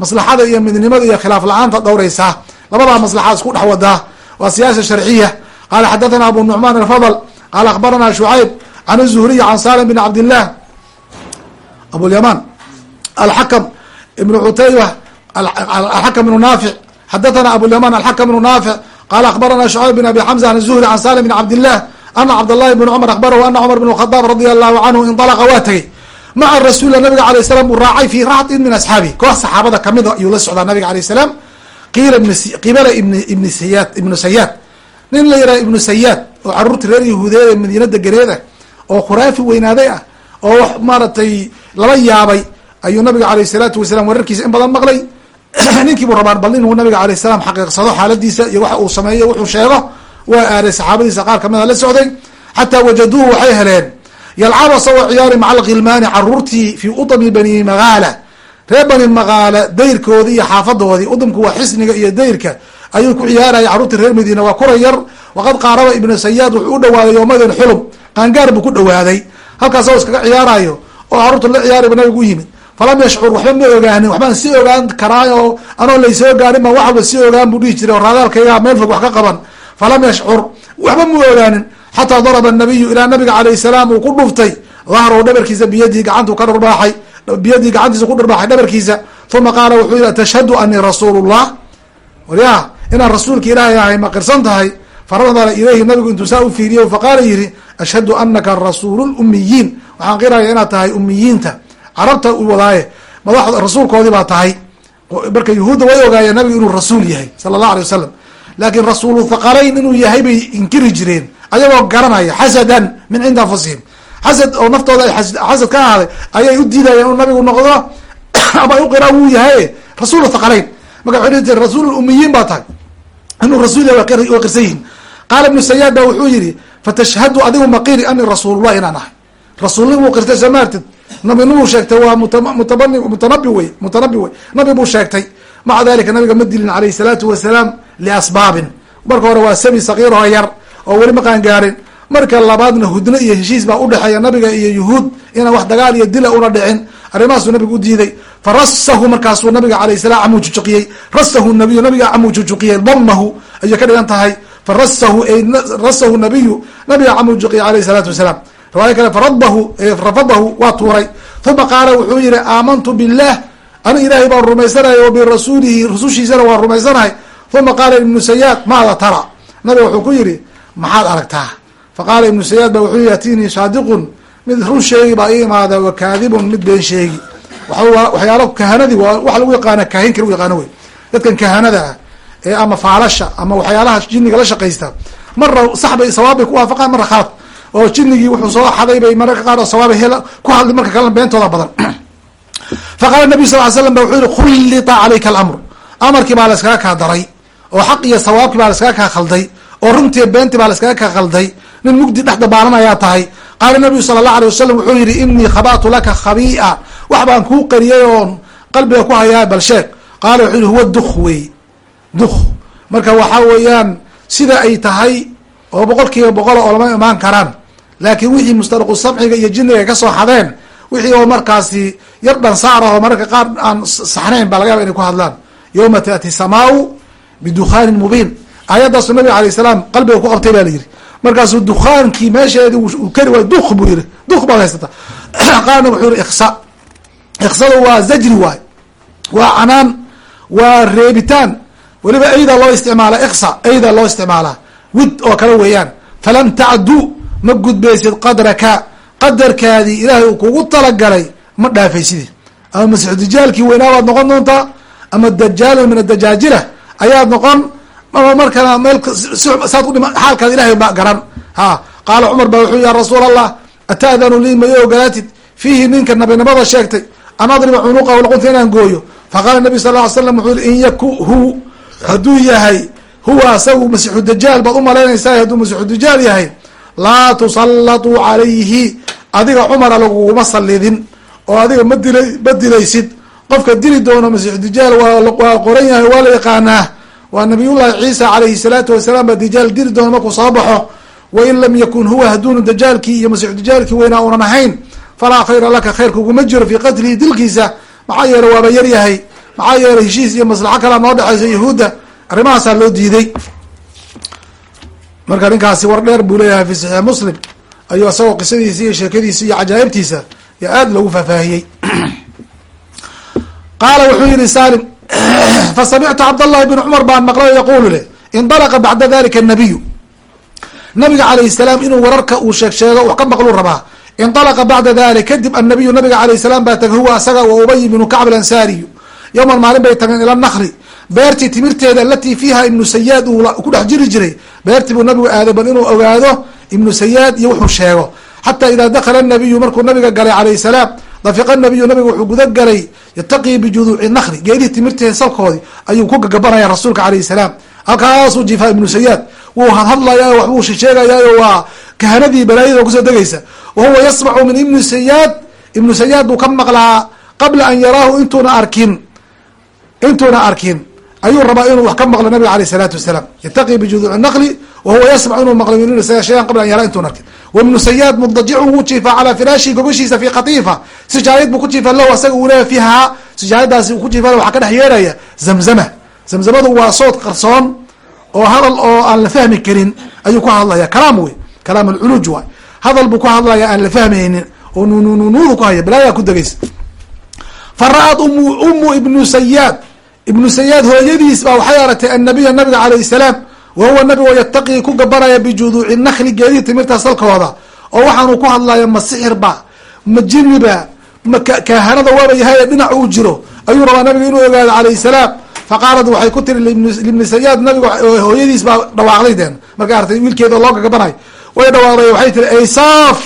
Speaker 1: maslaxada iyo midnimada iyo khilaaf la'aanta dhowraysaa labadaa maslaxaa isku dhex wadaa waa siyaasa sharciya. Qaala xadathana abu nucmaan alfadl qaala akhbarana shucayb can zuhriy can salim bin cabdillah abulyaman alxakm ibn cutayba raacay fi raxdin min asxaabi koox saxaabada kamida ayuu la socdaa nabiga alayh salaam qiila qibala ibn sayad ibnu sayaad nin la yihah ibnu sayaad oo carruurta reer oo khuraafi wax maaragtay lala yaabay ayuu nabiga alayh salaatu wasalam wararkiisa in badan maqlay (clears throat) ninkiibuu rabaan bal inuu nabiga alayh salaam xaqiiqsado xaaladiisa iyo waxa uu sameeyo wuxuu sheego waa aaday saxaabadiisa qaar kamida la socday xataa wajaduuhu waxay heleen yalcab asagoo ciyaari maca alkhilmaani caruurtii fii udami bani magaala reer bani magaala dayrkoodii iyo xaafadoodii udamku waa xisniga iyo dayrka ayuu ku ciyaaraya carruurtii reer madiina waa kura yar waqad qaaraba ibnu sayaad wuxuu u dhawaaday yoomadin xulub qaangaar buu ku dhawaaday. Halkaasoo iskaga ciyaarayo oo carruurta la ciyaarayba nabigu u yimid falam yashcur waxba ma ogaanin waxbaan si ogaan karaay oo anoo laysoo gaarin baan wax walba si ogaan buu dhihi jiray oo raadaalkayga meel fog wax ka qaban. Falam yashcur waxba mu ogaanin. Xataa daraba nabiyu ilaa nabiga alayh salaam uu ku dhuftay dahrahu dhabarkiisa biyadii gacantu ka dharbaaxay biyadii gacantiisa ku dharbaaxay dhabarkiisa. Uma qaala wuxuu yihi tashhadu anii rasuulu llah warya inaan rasuulka ilaahay ahay ma qirsan tahay? Faradala ilayhi nabigu intuu saa u fiiriye faqaala yihi ashhadu anaka rasuulu lumiyiin waxaan qiraya inaad tahay umiyiinta carabta u wadaaye madaxda rasuulkoodii baa tahay. Marka yuhuudda way ogaayeen nabigu inuu rasuul yahay sala allah alay wasalam laakiin rasuulu thaqalayn inuu yahay bay inkiri jireen ayagoo garanaya xasadan min cindi anfusihim. Xasad oo naftooda ay xasad ka ahaaday ayay u diidayeen inuu nabigu noqdo. (coughs) Ama ay u qiraan wuu yahay rasuulu thaqalayn. Marka waxay dhihi jire rasuul umiyiin baa tahay. Inuu rasuul yahay way qirsan yihiin qaala ibnu sayaad ba wuxuu yihi fatashhadu adigu maqiri ani rasuulullah inaan ahay. Rasuulnimuu qirtay soo maartid nabinimuu sheegtay waa mutabani mutanabi wey mutanabi wey. Nabi buu sheegtay maca dalika nabiga ma dilin alayh salaatu wasalaam liasbaabin. Marka hore waa sabi sakiir oo yar oo weli ma qaangaarin marka labaadna hudno iyo heshiis baa udhexeeya nabiga iyo yuhuud inaan wax dagaal iyo dila una dhicin. Arrimahaasuu nabigu u diiday. Farasahu markaasuu nabiga alayh salam camuu jujuqiyey. Rasahu nabiyu nabiga camuu jujuqiyey damahu ayay ka dhigan tahay. Farasahu rasahu nabiyu nabiga camuu juqiyey alayh salaatu wasalaam riwaayo kale faradahu rafadahu waa tuuray. Uma qaala wuxuu yihi aamantu billah ani ilaahay baan rumaysanahay wa birasuulihi rusushiisana waan rumaysanahay. Uma qaala ibnu sayaad maada tara? Nabiga wuxuu ku yihi maxaad aragtaa? Faqaala ibnu sayaad ba wuxuu yatinii saadiqun mid run sheegi baa ii imaada wa kaadibun mid been sheegi. Waxyaalo kahanadii waxa lagu yaqaana kaahinka lagu yaqaano wey. Dadkan kahanada ah ee ama faalasha ama waxyaalaha jiniga la shaqaysta marra sax bay sawaab bay ku waafaqaan marra khalad oo jinigii wuxuu soo xaday bay mararka qaar sawaab hel ku hadli marka kalena beentooda badan. (clears throat) Faqaala nabiy sal ly slam ba wuxuu yihi khullita calayka alamr amarkii baa la iskaga kaa daray oo xaq iyo sawaabkii baa la iskaga kaa khalday oo runtii beentii baa la iskaga kaa khalday. Nin mugdi dhex dabaalan ayaa tahay. Qaala nabiyu sala allah alay wasalam wuxuu yihi inii khaba'tu laka khabii'a. Wax baan kuu qariyay oon qalbiga ku hayaa bal sheeg. Qaala wuxuu yihi huwa duk wey duk marka waxaa weeyaan sida ay tahay oo boqol kiiba boqola oo lama imaan karaan laakiin wixii mustaraqu samciga iyo jiniga ka soo xadeen wixii oo markaasi yar dhansaar ah oo mararka qaar aan saxnayn baa laga yaba inay ku hadlaan. Yowma taati samaau bidukhaanin mubiin. Aayadaasu nabiga alayh salaam qalbiga ku qabtay ba la yihi markaasuu dukaankii meesheedi kari waay duk buu yihi duk baad haysata (clears throat) qaarna wuxuu yihi iksa iksada waa zajri waay. Waa canaan waa reebitaan. Weliba ayda loo isticmaala iksa ayda loo isticmaalaa wid oo kale weeyaan. Falan tacdu ma gudbaysid qadraka qadarkaadii ilaahay uu kugu talagalay ma dhaafaysidii ama masixudijaalkii weynaa baad noqon doontaa ama dajaalun min adajaajila ayaad noqon ama markana meel saad udhima xaalkaad ilahay ba garan. Ha qaala cumar ba wuxuu ya rasuul allah ataadanu lii ma i ogolaatid fiihi ninka nabinimada sheegtay an adriba cunuqahu luqunta inaan gooyo. Faqaala nabi sal ly slam wuxuu i in yaku hu hadduu yahay huwa asagu masixu dajaal baad umalaynaysaa hadduu masixu dajaal yahay laa tusallatuu calayhi adiga cumara laguguma sallidin oo adiga ma dila ma dilaysid. Qofka dili doono masixu dajaal waa qoran yahay waa la yaqaanaa. Waa nabiyullahi ciisa calayhi salaatu wasalaam baa dajaal dili doono markuu soo baxo. Wain lam yakun huwa hadduunu dajaalkii iyo masixu dajaalkii weynaa unan ahayn falaa khayra laka khayr kuguma jiro fii qatlihi dilkiisa. Maxaa yeeley waaba yar yahay maxaa yeeley heshiis iyo maslaxo kalea noo dhexayso yahuudda arrimahaasaa loo diiday marka ninkaasi war dheer buu leeyahay fi saxiix muslim ayuu isagoo qisadiisa iyo sheekadiisa iyo cajaa'ibtiisa yo aada loogu faahfaahiyey. Qaala wuxuu yihi salim (clears throat) fasamictu cabdallahi bn cumar baan maqlay yaqulu leh indalaqa bacda dalika nabiyu nabiga calayh salaam inuu wararka uu sheeg sheego wax ka maqluu rabaa indalaqa bacda dalik kadib annabiyu nabiga alayh salaam baa tagay huwa asaga wa ubay bnu kacb alansaariyu yowman maalin bay tageen ila nakri beertii timirteeda alatii fiiha ibnu sayaad uu ku dhex jiri jiray. Beertii buu nabigu aaday bal inuu ogaado ibnu sayaad iyo wuxuu sheego. Xataa idaa dakala nabiyu markuu nabiga galay calayh salaam dafiqa nabiyu nabiga wuxuu guda galay yataqii bijuduuci nakri geedihii timirteeda salkoodii ayuu ku gagabanaya rasuulka calayh salaam. Halkaasuu jiifaa ibnu sayaad wuu hadhadlayaa waxbuu sheegayaayo waa kahanadii balaayada ku soo degaysa. Wa huwa yasmacu min ibni sayaad ibnu sayaad buu ka maqlaa qabla an yaraahu intuuna arkin. Intuuna arkin ayuu rabaa inuu wax ka maqlo nabiga aleyh salaatu wasalaam. Yataqii bijuduuci naqli wa huwa yasmac inuu maqlo min shayan qabla an yaraa intuuna arkin wa ibnu sayaad mudajicun wuu jiifaa calaa firaashi gogashiisa fi khatiifa sijaayad buu ku jiifa lahu asaga uu leeya fiihaa sijaayadaasi uu ku jiifa waxaa ka dhex yeeraya zamzama. Zamzamadu waa sood qarsoon oo hadal oo aan la fahmi karin ayuu ku hadlaya kalaam wey kalaam alculuj waay. Hadal buu ku hadlaya aan la fahmaynin oo nunununuudu ku haya. Balaayaa ku degaysa. Fa ra'ad umu ibnu sayaad ibnu sayaad hooyadiis baa waxay aragtay annabiya nabiga calayh salaam wa huwa nabigo yataqii ku gabanaya bijuduuci nakli geedihii timirta salkooda oo waxaanuu ku hadlaya ma sixirba ma jiniba ma kaahanada waaba yahay dhinac uu jiro ayuu rabaa nabiga inuu ogaado calayh salaam. Faqaalad waxay ku tiri libni sayaad nabiga hooyadiis baa dhawaaqday markay artay wiilkeeda loo gagabanayo way dhawaaqday waxay tiri aysaaf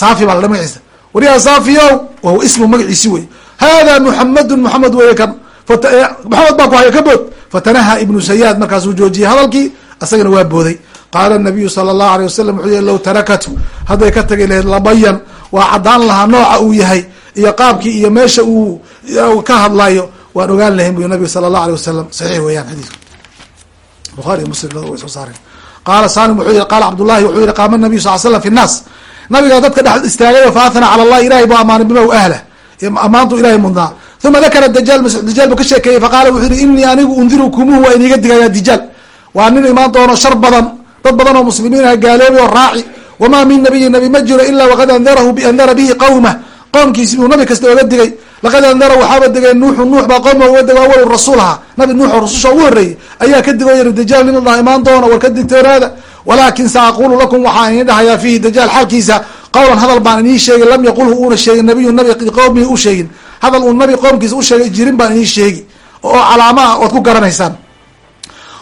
Speaker 1: saafi baa la magaciisa wariyaa saafiyow wahuwa ismu magaciisi wey hada muxamedun muxamed weeye kan maxamed baa ku haya ka bood. Fatanaha ibnu sayaad markaasuu joojiyey hadalkii isagana waa booday. Qaala nabiyu sala allahu alay wasalam wuxuu yihi low tarakatu. Hadday ka tagi lahayd labayan. Waa caddaan lahaa nooca uu yahay iyo qaabkii iyo meesha uu ka hadlayo waan ogaan lahayn buy nabigu sala allahu alay wasalam saxiix weeyaan xadiidku bukhari iyo muslim way soo saareen. Qaala salim wuxuu yihi qaala cabdullahi wuxuu yihi qaama nabiyu sal slam fi nnaas. Nabigaa dadka dhex istaagay faatana cala allah ilahay buu amaanay bima ahlah amaantu ilahay mudnaa uma dakara dajaal dajaal buu ka sheekeeyey faqaala wuxuu yihi inii anigu undirukumuhu waa iniga digaya dijaal waa nin imaan doono shar badan dad badan oo muslimiinha gaaloobay oo raaci wamaa min nabiyin nabi ma jiro ilaa waqad andarahu andara bihi qawmah qoomkiisi buu nabi kasta oga digay laqad andara waxaaba digay nuuxu nuux baa qooma uga digay awal rasuul ahaa nabi nuux oo rasusha ugu horreeyey ayaa ka digo yiri dajaal nin la imaan doona war ka digtoonaada walaakin sa aqulu lakum waxaan idin dhahayaa fihi dajaal xaalkiisa qawlan hadal baan inii sheegin lam yaqulhu uuna sheegin nabiyu nabi qowmihi u sheegin hadal uu nabi qoomkiisa usheegay jirin baan inii sheegi. Oo calaamo ah ood ku garanaysaan.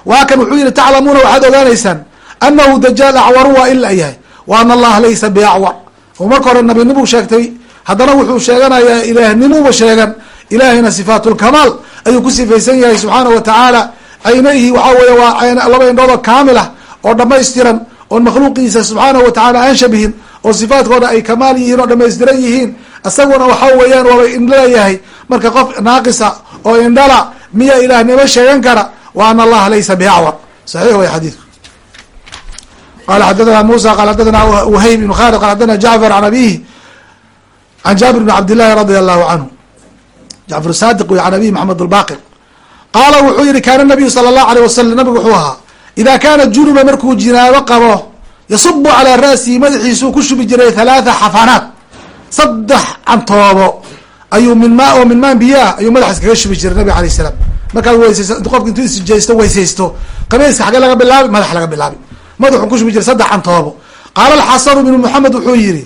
Speaker 1: Waa kan wuxuu yihi taclamuuna waxaad ogaanaysaan anahu dajaal acwaru waa in la yahay. Wa ana allaha laysa biacwar. Oo marka hore nabinimuu sheegtay. Haddana wuxuu sheeganayaa ilaahnimuba sheegan. Ilaahayna sifaatulkamaal ayuu ku sifaysan yahay subxaana wa tacaala caynayhi waxaa weeye waa laba indhoodoo kaamil ah oo dhamaystiran oon makhluuqiisa subxaana wa tacala aan shabihin oo sifaadkooda ay kamaal yihiin oo dhamaystiran yihiin isaguna waxa weeyaan waaba indhalayahay marka qof naaqisa oo indhala miya ilaahnimo sheegan kara wa ana allaha laysa biacwar saxiix way xadiidku. Qala xadathana musa qala xadathana wahayb ibn khalid qala xadathana jacfar can abihi can jaabir bn cabd llahi radia allahu canhu jacfar saadiq wey can abihi maxamed albaqir qaala wuxuu yihi kaana nabiyu sala allahu alayh wasalam nabigu wuxuu ahaa ida kaana junuba markuu jinaabo qabo yasubu calaa ra'sihi madaxiisuu ku shubi jiray halaatha xafanaat saddex cantoobo ayuu min maa oo min maan biyaah ayuu madaxaas kaga shubi jiray nabiga alayh salaam. Markaad weysayso qofka intuu isjeysto weysaysto qabayska xagee laga bilaabi madax laga bilaabi. Madaxuu ku shubi jiray saddex cantoobo. Qaala alxasanu ibnu muxamed wuxuu yihi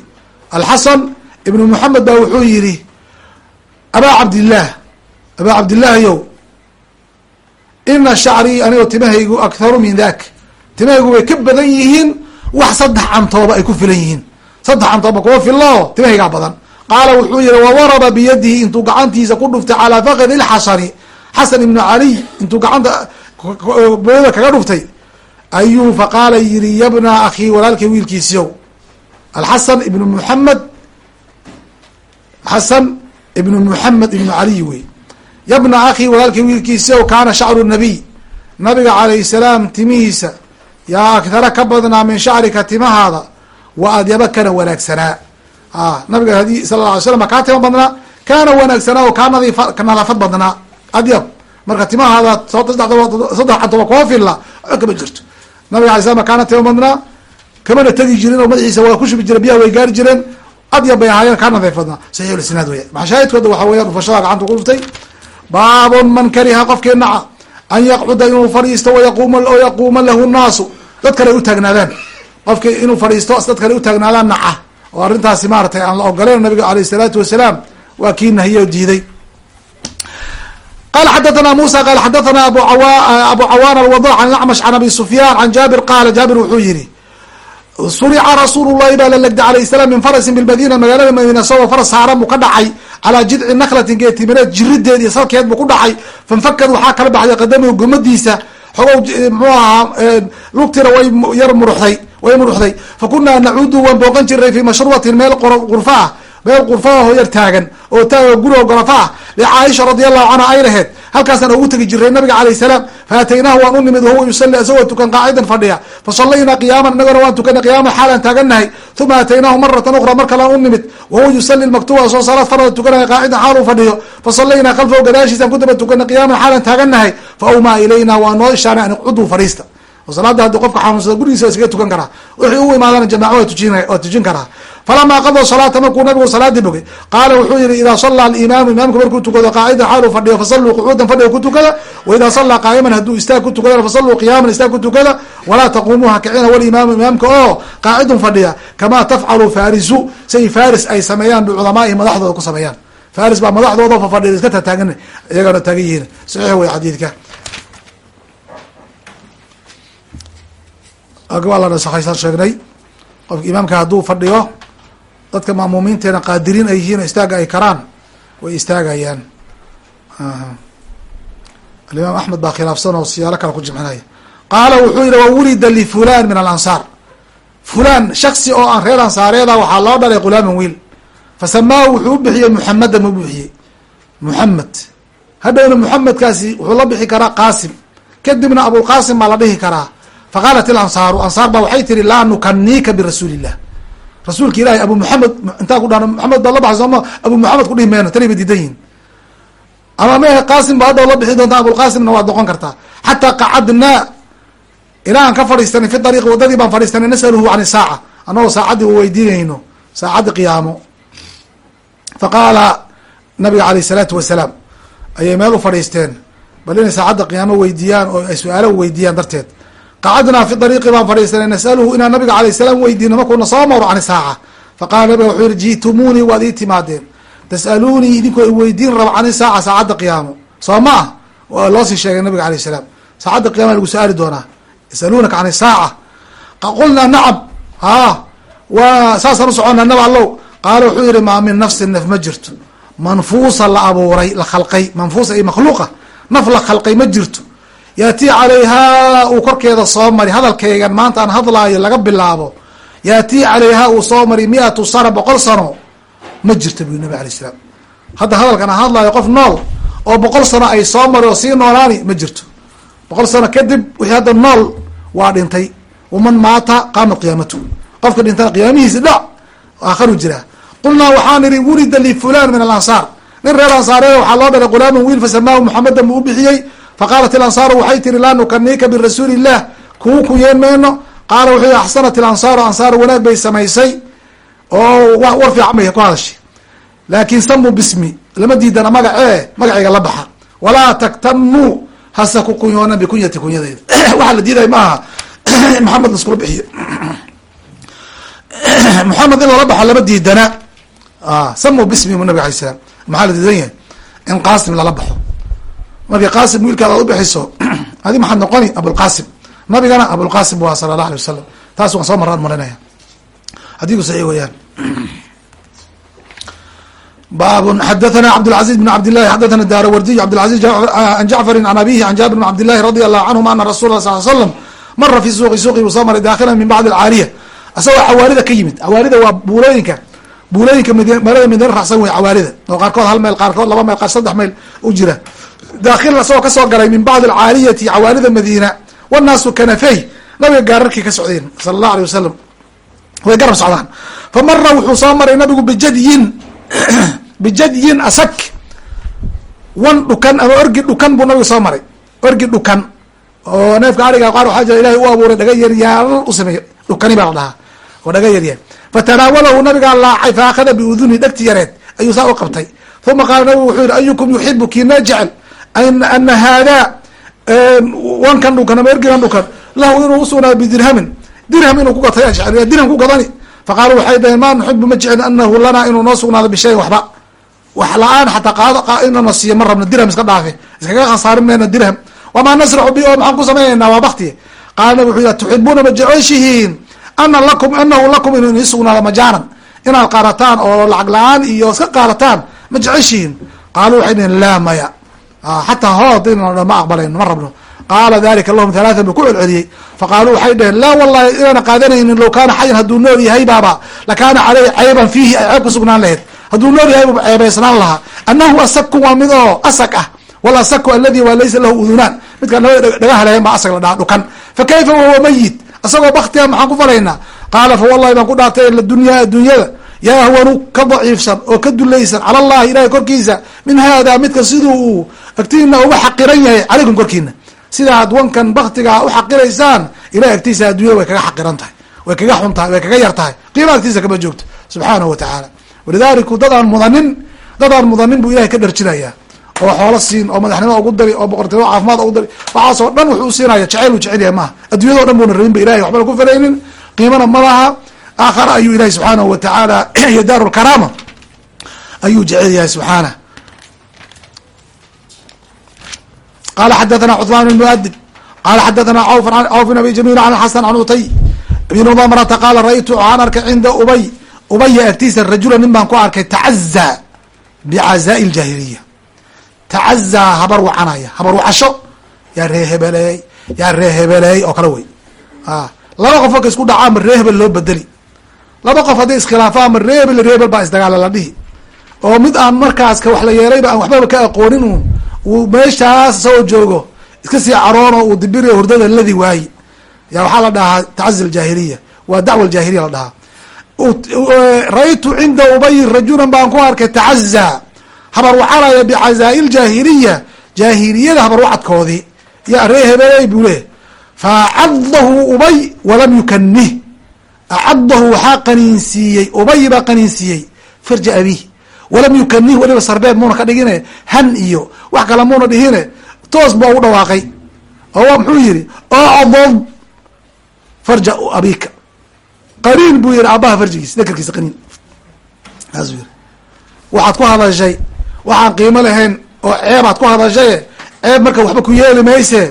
Speaker 1: alxasan ibnu muxamed baa wuxuu yihi abaa cabdillaah abaa cabdillaahiyow ina shacrii anigoo timahaygu akharu min dak timahaygu way ka badan yihiin wax saddex cantooba ay ku filan yihiin saddex cantooba kuwa filao timahaygaa badan. Qaala wuxuu yihi wawaraba biyadihi intuu gacantiisa ku dhuftay calaa fakdi lxasani xasan ibnu caliy intuu gacanta booda kaga dhuftay ayuu faqaala yihi yabna akhii walaalkay wiilkiisiyow. Alxasan ibnu muxamed xasan ibnu muxamed ibnu caliy wey. Yabna akhii walaalkay wiilkiisiyow kaana shacru nabiy. Nabiga calayh salaam timihiisa yaa akhara ka badnaa min shacrika timahaada wa adyaba kana wanaagsanaa nabiga haddii sala la alay slam kaa tima badnaa kaana wanaagsanaa oo kaa nadiif nadaafad badnaa. Adyab marka timahaada saddex cantoba koo filla kama jirto. Nabiga alay slam kaana tima badnaa kamana tegi jirin oo madaxiisa waa ku shubi jire biyaha way gaari jireen. Adyab bay ahaayeen kaa nadiif badnaa saxiix isnaad weya maxashaahidkooda waxa weya dhufashada gacanta ku dhuftay baabun man kariha qofkii naca an yaqcuda inuu fadhiisto wayaquuma oo yaquuma lahu nnaasu. Dad kale ay u taagnaadaan qofkii inuu fadhiisto dad kale utaagnaadaan naca oo arrintaasi maaratay aan la ogoleyn nabiga aleyh isalaatu wasalaam waa kii nahiye oo diiday. Qala xadathana musa qala xadathana abu abu cawan alwada can acmash can abi sufyan can jaabir qaala jaabir wuxuu yihi surica rasuulu llahi baa la legday alayh salaam min farasin bilmadina magaalada madiina isagoo faras saaran buu ka dhacay calaa jidci naklatin geetimireed jirideed iyo salkeed buu ku dhacay fanfakad waxaa kala baxday qadamahu gomadiisa xogow mxuu ahaa lugtira way yar muruxday way muruxday. Fa kunaa nacuudu waan booqan jiray fi mashrubatin meel qurfa ah meel qurfaahoo yar taagan oo taag gurigoo gorofa ah. Licaaisha radi allahu canha ay laheed halkaasaan ugu tegi jiray nabiga alayh salaam faataynahu waan u nimid wahuwa yusali isagoo tukan qaacidan fadhiya. Fasallaynaa qiyaaman inagona waan tukanay qiyaaman xaalaan taagannahay uma aataynaahu maratan ukhra mar kalaan u nimid wahuwa yusali maktuba soo salaad farada tukanaya qaacidan xaal uu fadhiyo. Fasallaynaa khalfahu gadaashiisaan ku daba tukanay qiyaaman xaalaan taagannahay fa awmaa ilayna waa noo ishaanay an iqcuduu fadhiista oo salaada haddii qofka xanuunsada gurigiisa waa iskaga tukan karaa wixii u imaadana jamaca waa tujin karaa. Falamaa qadoo salaata markuu nabigu salaadii bogay qaala wuxuu yihi idaa sallaa alimaamu imaamku markuu tukado qaacidan xaal uu fadhiyo fasalluu qucuudan fadhiga ku tukada waidaa sallaa qaa'iman hadduu istaag ku tukadana fasalluu qiyaaman istaag ku tukada walaa taquumuu hakicina walimaamu imaamka oo qaacidun fadhiya kamaa tafcalu farisu say faris ay sameeyaan biculamaai madaxdooda ku sameeyaan. Faris baa madaxdooda fafadhiya iska tataagan iyagana taagan yihiin. Saxiix wey xadiidka waa la nasakhaysaan sheegnay. Qofka imaamka hadduu fadhiyo dadka maamuumiinteena qaadiriin ay yihiin oo istaaga ay karaan way istaagayaan. Alimaam axmed baa khilaafsan oo siyaalo kale ku jimcinaya qaala wuxuu yihi wa wulida lifulan min alansaar. Fulan shaksi oo aan reer ansaareeda waxaa loo dhalay ghulaaman wiil. Fasamaahu wuxuu u bixiyey muxamedan u bixiyey. Muxamed hadhowna muxamedkaasi wuxuu la bixi karaa qaasim. Kadibna abulqaasim baa la dhihi karaa faqaalat ilansaaru ansaar baa waxay tihi laa nukaniika birasuuli illah rasuulka ilahi abu muxamed intaa ku dha maxamed baa la baxay sooma abu muxamed kudhihi meyno tani ba diidan yihiin ama mehe qaasim ba hadhow la bixi doontaa abulqaasimna waad noqon kartaa xataa qacadnaa ilaa ka fadhiistanay fi ariiqi waddadii baan fadhiistanay nasaluhu can isaaca annagoo saacaddii weydiinayno saacaddi qiyaamo faqaala nabiga alayh isalaatu wasalaam ayay meel u fadhiisteen bal inay saacadda qiyaamo weydiiyaan oo ay su'aalo weydiiyaan darteed qacadnaa fi ariiqi baan fadhiisanay nasaluhu inaan nabiga alayh salaam weydiino markuuna soo maro can isaaca faqala nabiga wuxuu yihi ji'tumuunii waad ii timaadeen tas'aluunii idinkoo i weydiin raba can isaaca saacadda qiyaamo soo ma ah waa loo sii sheegay nabiga alayh salaam saacadda qiyama lagu su'aali doonaa yasaluunaka can isaaca qulnaa nacam ha wa saasaan usocona nab allow qaala wuxuu yihi maa min nafsin naf ma jirto manfuusa la abuuray la khalqay manfuusa iyo makhluuqa naf la khalqay ma jirto yaatii calayhaa uu korkeeda soo mari. Hadalkaygan maanta aan hadlaayo laga bilaabo yaatii calayhaa uu soo mari mi-atu sana boqol sano. Ma jirto bu nabi alay salaam. Hadda hadalkan aan hadlaayo qof nool oo boqol sano ay soo mari oo sii noolaani ma jirto. Boqol sano kadib wixii hadda nool waa dhintay. Waman maata qaamat qiyaamatu. Qofka dhintana qiyaamihiisi dhac aakharu jiraa qulnaa waxaan ihi wulida lifulan min alansaar nin reer ansaareed waxaa loo dhalay ghulaaman wiil fasamaahu muxamedan buu u bixiyey faqaalat ilansaaru waxay tihi laa nukaniika birasuuli illah kuu ku yeen mayno qaala wuxuu yihi axsanat ilansaaru ansaar wanaag bay samaysay oo war fiican bay ku hadashay laakin samuu bismi lama diidana magacee magacayga la baxa walaa taktanuu hase ku kunyoona bikunyati kunyadeyda waxaa la diiday ma maxamed laskula bixiyo maxamed in lala baxo lama diidana samu bismi mu nabig alay slam maxaa la diidan yahay in qaasim lala baxo markii qaasim wiilkaada ad ubixiso (clears throat) adi maxaad noqoni? Abulqaasim nabigana abulqaasim waa sala allah alay wasalam taas waan soo maraan marinaya. Hadiiku saxiix (clears throat) daarawardiy cabdilcaziz an jacfarin an abihi an jaabir bn cabdillahi soo maray daakhilan min bacdi alcaaliya isagoo ka yimid. Cawaarida waa buulooyinka buulooyinka magaalada madiina raacsan wey cawaarida oo jira daakhilan isagoo ka soo galay min bacdi alcaaliyati cawaarida madiina wanaasu kanafey nabiga gaararkii ka socdeen sala allah alay wasalam way garab socdaan fa mara wuxuu soo maray nabigu bijadyin bijadyin asak wan dhukan ama orgi dhukan buu nabigu soo maray orgi dhukan oo neefka ariga qaar waxaa jira ilahay u abuuray dhaga yaryaal u sameeyo dhukani baa la dhahaa oo dhaga yaryaal fatanaawalahu nabigaa laacay fa akhada biuduni dhegti yareed ayuu saa u qabtay uma qaala nabigu wuxuu yihi ayukum yuxibu kiina jecel ana haadaa wankan dhukan ama orgigan dhukan lahu inuu usugnaayo bidirhamin. Dirham inuu ku gatay jecel dirham ku gadani. Faqaalu waxay dhaheen ma nuxibu ma jeclin anahu lanaa inuu noo sugnaado bishayin waxba. Wax la'aan xataa qaado inana siiyo ma rabno dirham iska dhaafe iskaga khasaarin mayna dirham. Wamaa nasraxu bi oo maxaan ku samaynaynaa waa bakti qaala nabig wuxuu yih tuxibuuna ma jeceshihiin? Ana lakum anahu lakum inuu inii sugnaado majaanan inaad qaarataan oo lacag la'aan iyo iska qaarataan ma jeceshihiin? Qaalu waxay laa maya xataa hood inaan ma aqbalayno ma rabno. Qaala dalika lahum halaatan buu ku celceliyey. Faqaaluu waxay dhaheen laa wallahi inaana qaadanaynin low kaana xayan hadduu nool yahay baaba lakaana caleyhi cayban fiihi ay ceeb ku sugnaan lahayd. Hadduu nool yahay bu ceebaysnaan lahaa. Annahu asaku waa mid oo asak ah. Walasaku aladi waa laysa lahu udunaan midkaan labada dhagaha lahayn baa asag la dhaha dhukan fa wahuwa mayit isagoo baktiga maxaan ku falaynaa? Qaala fa wallahi baan ku dhaartay ladunyaa adduunyada yaa ahwanu ka daciifsan oo ka dulaysan cala allahi ilahay korkiisa min hada midka siduu uu agtiina uga xaqiran yahay calaykum korkiina. Sidaad wankan baktigaa u xaqiraysaan ilahay agtiisa addunyada way kaga xaqiran tahay way kaga xun tahay way kaga yar tahay. Qiima agtiisa kama joogto subxaanahu watacaala walidaliku dadaan mudanin dadaan mudanin buu ilahay ka dharjinayaa oo xoolo siin oo madaxnimo ugu dari oo boqortinimo caafimaad ugu dari. Waxaasoo dhan wuxuu siinaya jacayl uu jecel yahay maaha. Addunyado dhan buuna rabin ba ilahay waxbana ku falaynin qiimana ma laha aakhara ayuu ilahi subxaanahu wa tacaala (clears throat) iyo daaru lkaraama ayuu jecel yahay subxaanah qala xadathana cuثman muadib qala xadathana cawf abi jamiil an xasan an utay bn mamrata qaala ra'aytu waxaan arkay cinda ubay ubaya agtiisa rajula nin baan ku arkay tacaza bicazaa'i ljaahiliya tacazaa habar wacanaya habar wacasho. Yaa ree hebeleey yaa ree hebeleey oo kale wey. Ah, laba qofo ka isku dhacaanba ree hebel loo bedeli laba qof hadday iskhilaafaan ma ree hebel ree hebel baa isdagaala la dhihi. Oo mid aan markaas ka wax la yeelayba aan waxbaba ka aqoonin un uu meeshaas isagoo joogo iska sii caroono uu dibiri hurdada ladi waayi. Ya waxaa la dhahaa tacazi aljaahiliya. Waa dacwa aljaahiliya la dhahaa. Ra-ytu cinda ubayi rajulan baan ku arkay tacazaa habarwacanaya bicazaa'i ljaahiliya jaahiliyada habarwacadkoodii. Ya ree hebeley buu leeyahy faacadahu ubay walam yukanih acadahu waxaa qaniinsiiyey ubay baa qaniinsiiyey farja abih walam yukanih weliba sarbeeb muuna ka dhigine han iyo wax kale muuna dhihine toos baa ugu dhawaaqay oo muxuu yihi ocdod farja abika qaniin buu yihi aabaha farjigiis dakarkiisa qaniin saasuu yihi waxaad ku hadashay waxaan qiimo lahayn oo ceebaad ku hadashaye ceeb marka waxba ku yeeli mayse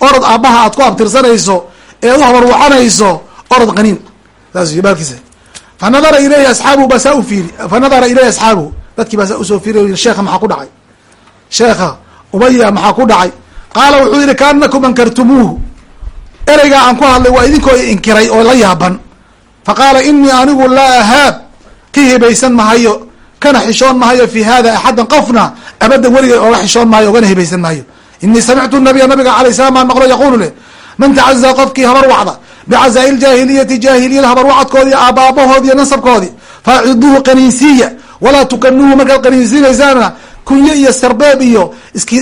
Speaker 1: orod aabbaha aad ku abtirsanayso eed u habarwacanayso orod qaniin saas baalkiisa fa nadara ilayhi asxaabuhu baa saa u fiiri. Fa nadara ilayhi asxaabuhu dadkii baa saa u soo fiiriy sheekha maxaa ku dhacay? Sheekha ubaya maxaa ku dhacay? Qaala wuxuu yihi kaanakum ankartumuuhu. Ereygaa aan ku hadlay waa idinkoo inkiray oo la yaaban. Fa qaala inii anigu laa ahaab ka hibaysan mahayo kana xishoon mahayo fi hada axadan qofna abadan weligay ooga xishoon maayo ogana hibaysan maayo inii samictu nabiya nabiga alay salam baan maqlo yaqulu leh man tacazaa qofkii habar wacda bicazaa'i ljaahiliyati jaahiliyada habar wacadkoodii aabaabahoodi iyo nasabkoodii faaciduuhu qaniinsiiya walaa tukanuuhu markaad qaniinsiinaysaana kunye iyo sarbeeb iyo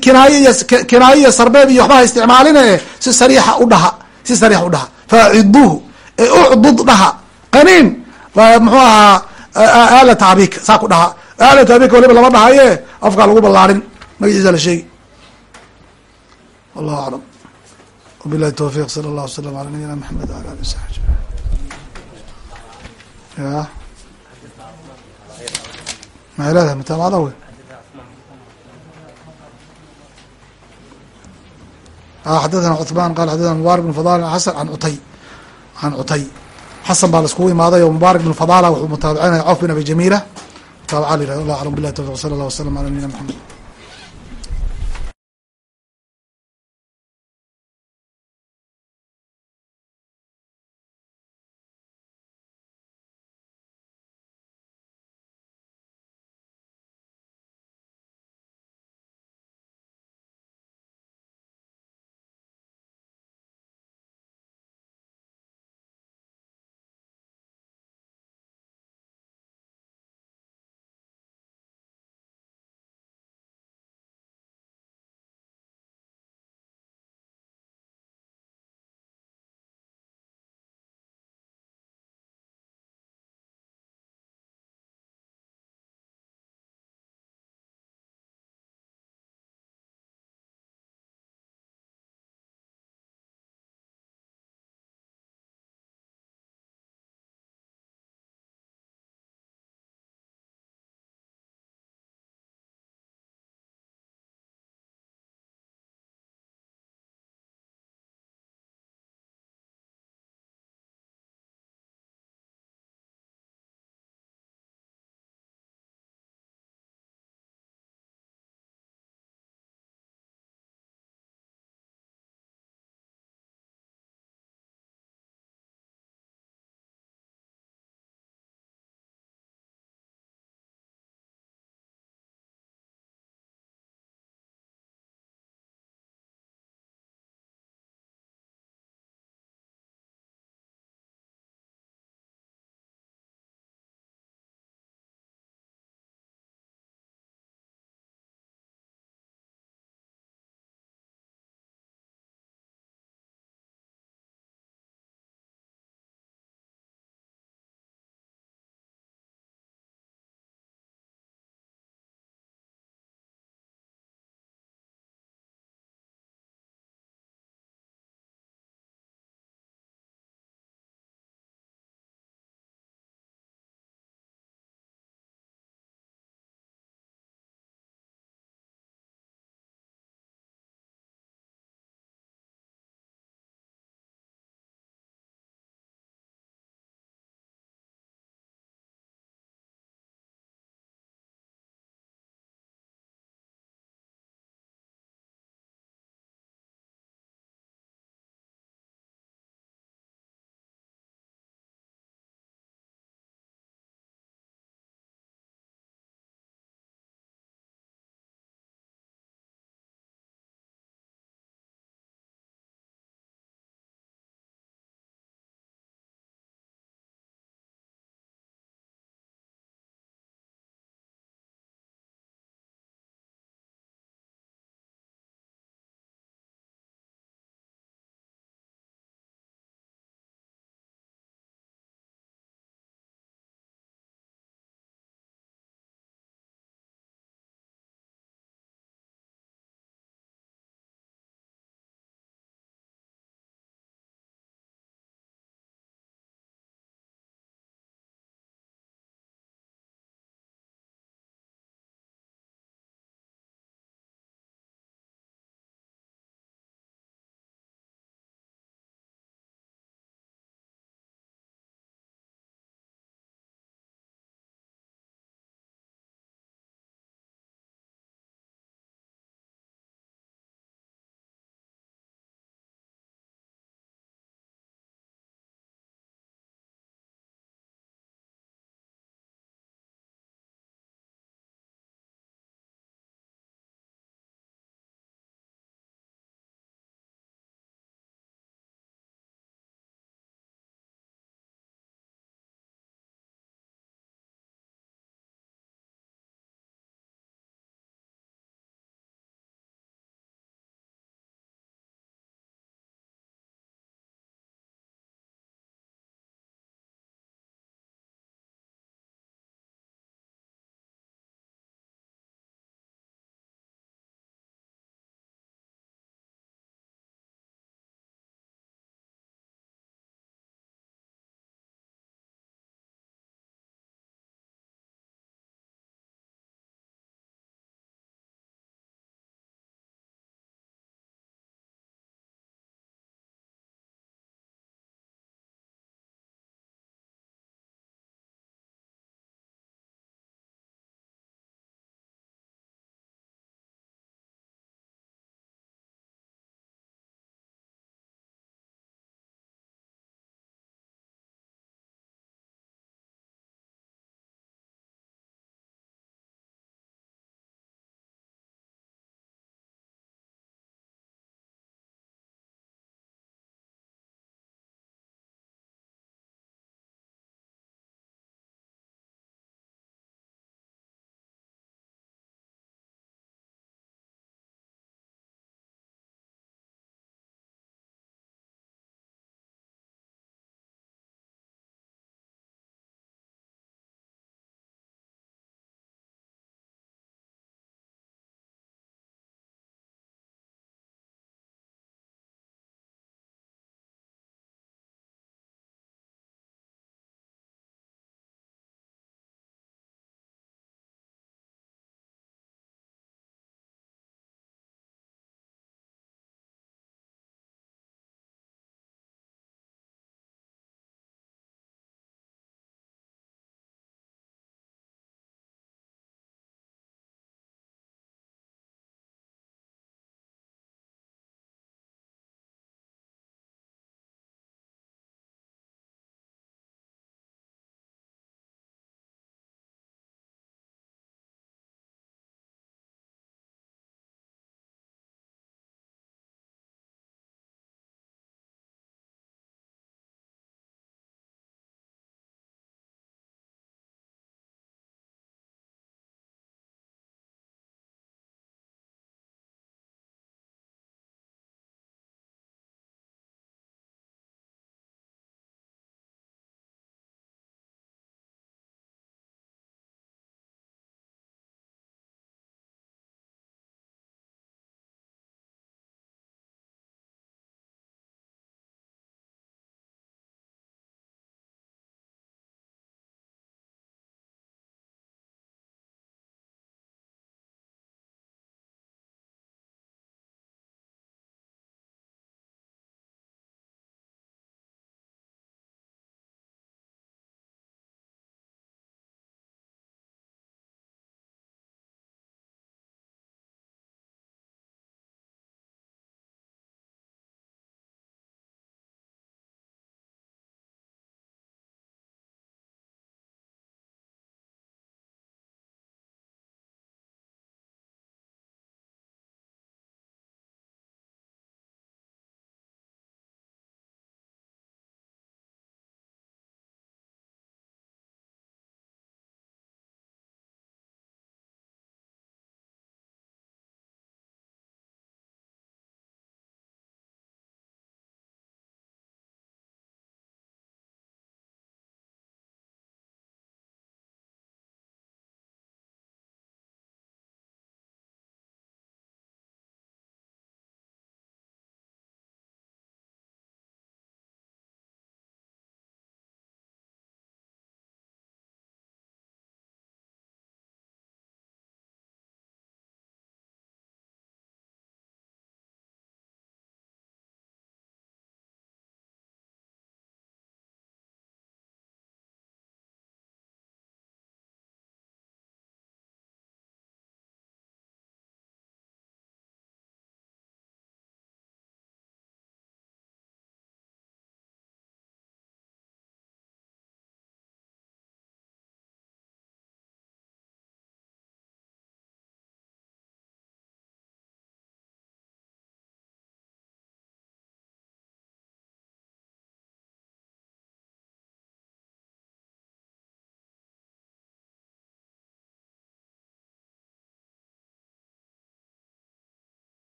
Speaker 1: kinaaye iyo kinaaye iyo sarbeeb iyo waxbaha isticmaalina e si sariixa u dhaha si sariixa u dhaha. Faaciduuhu e ucdud dhaha qaniin muxuu ahaa aalata abika saa ku dhaha. Aalata abika waliba lama dhahaye afkaa lagu ballaarin. Magaciisa la sheegi. Wallahu aclam wabilahi towfiq sala allah wasalam ala nabiyina maxamed wala ali saxbi ya maxay leedahay mutaabacada wey xadathana cuثman qala xadathana mubarak bn fadal xasan an cutay an cutay xasan baa laiskugu imaaday oo mubaarak bn fadala wuxuu mutaabicinaya cof bin abi jamiila mutaabaca la yiraahdo allah aclam billahi towfiq sala allah wasalam ala nabiyina maxamed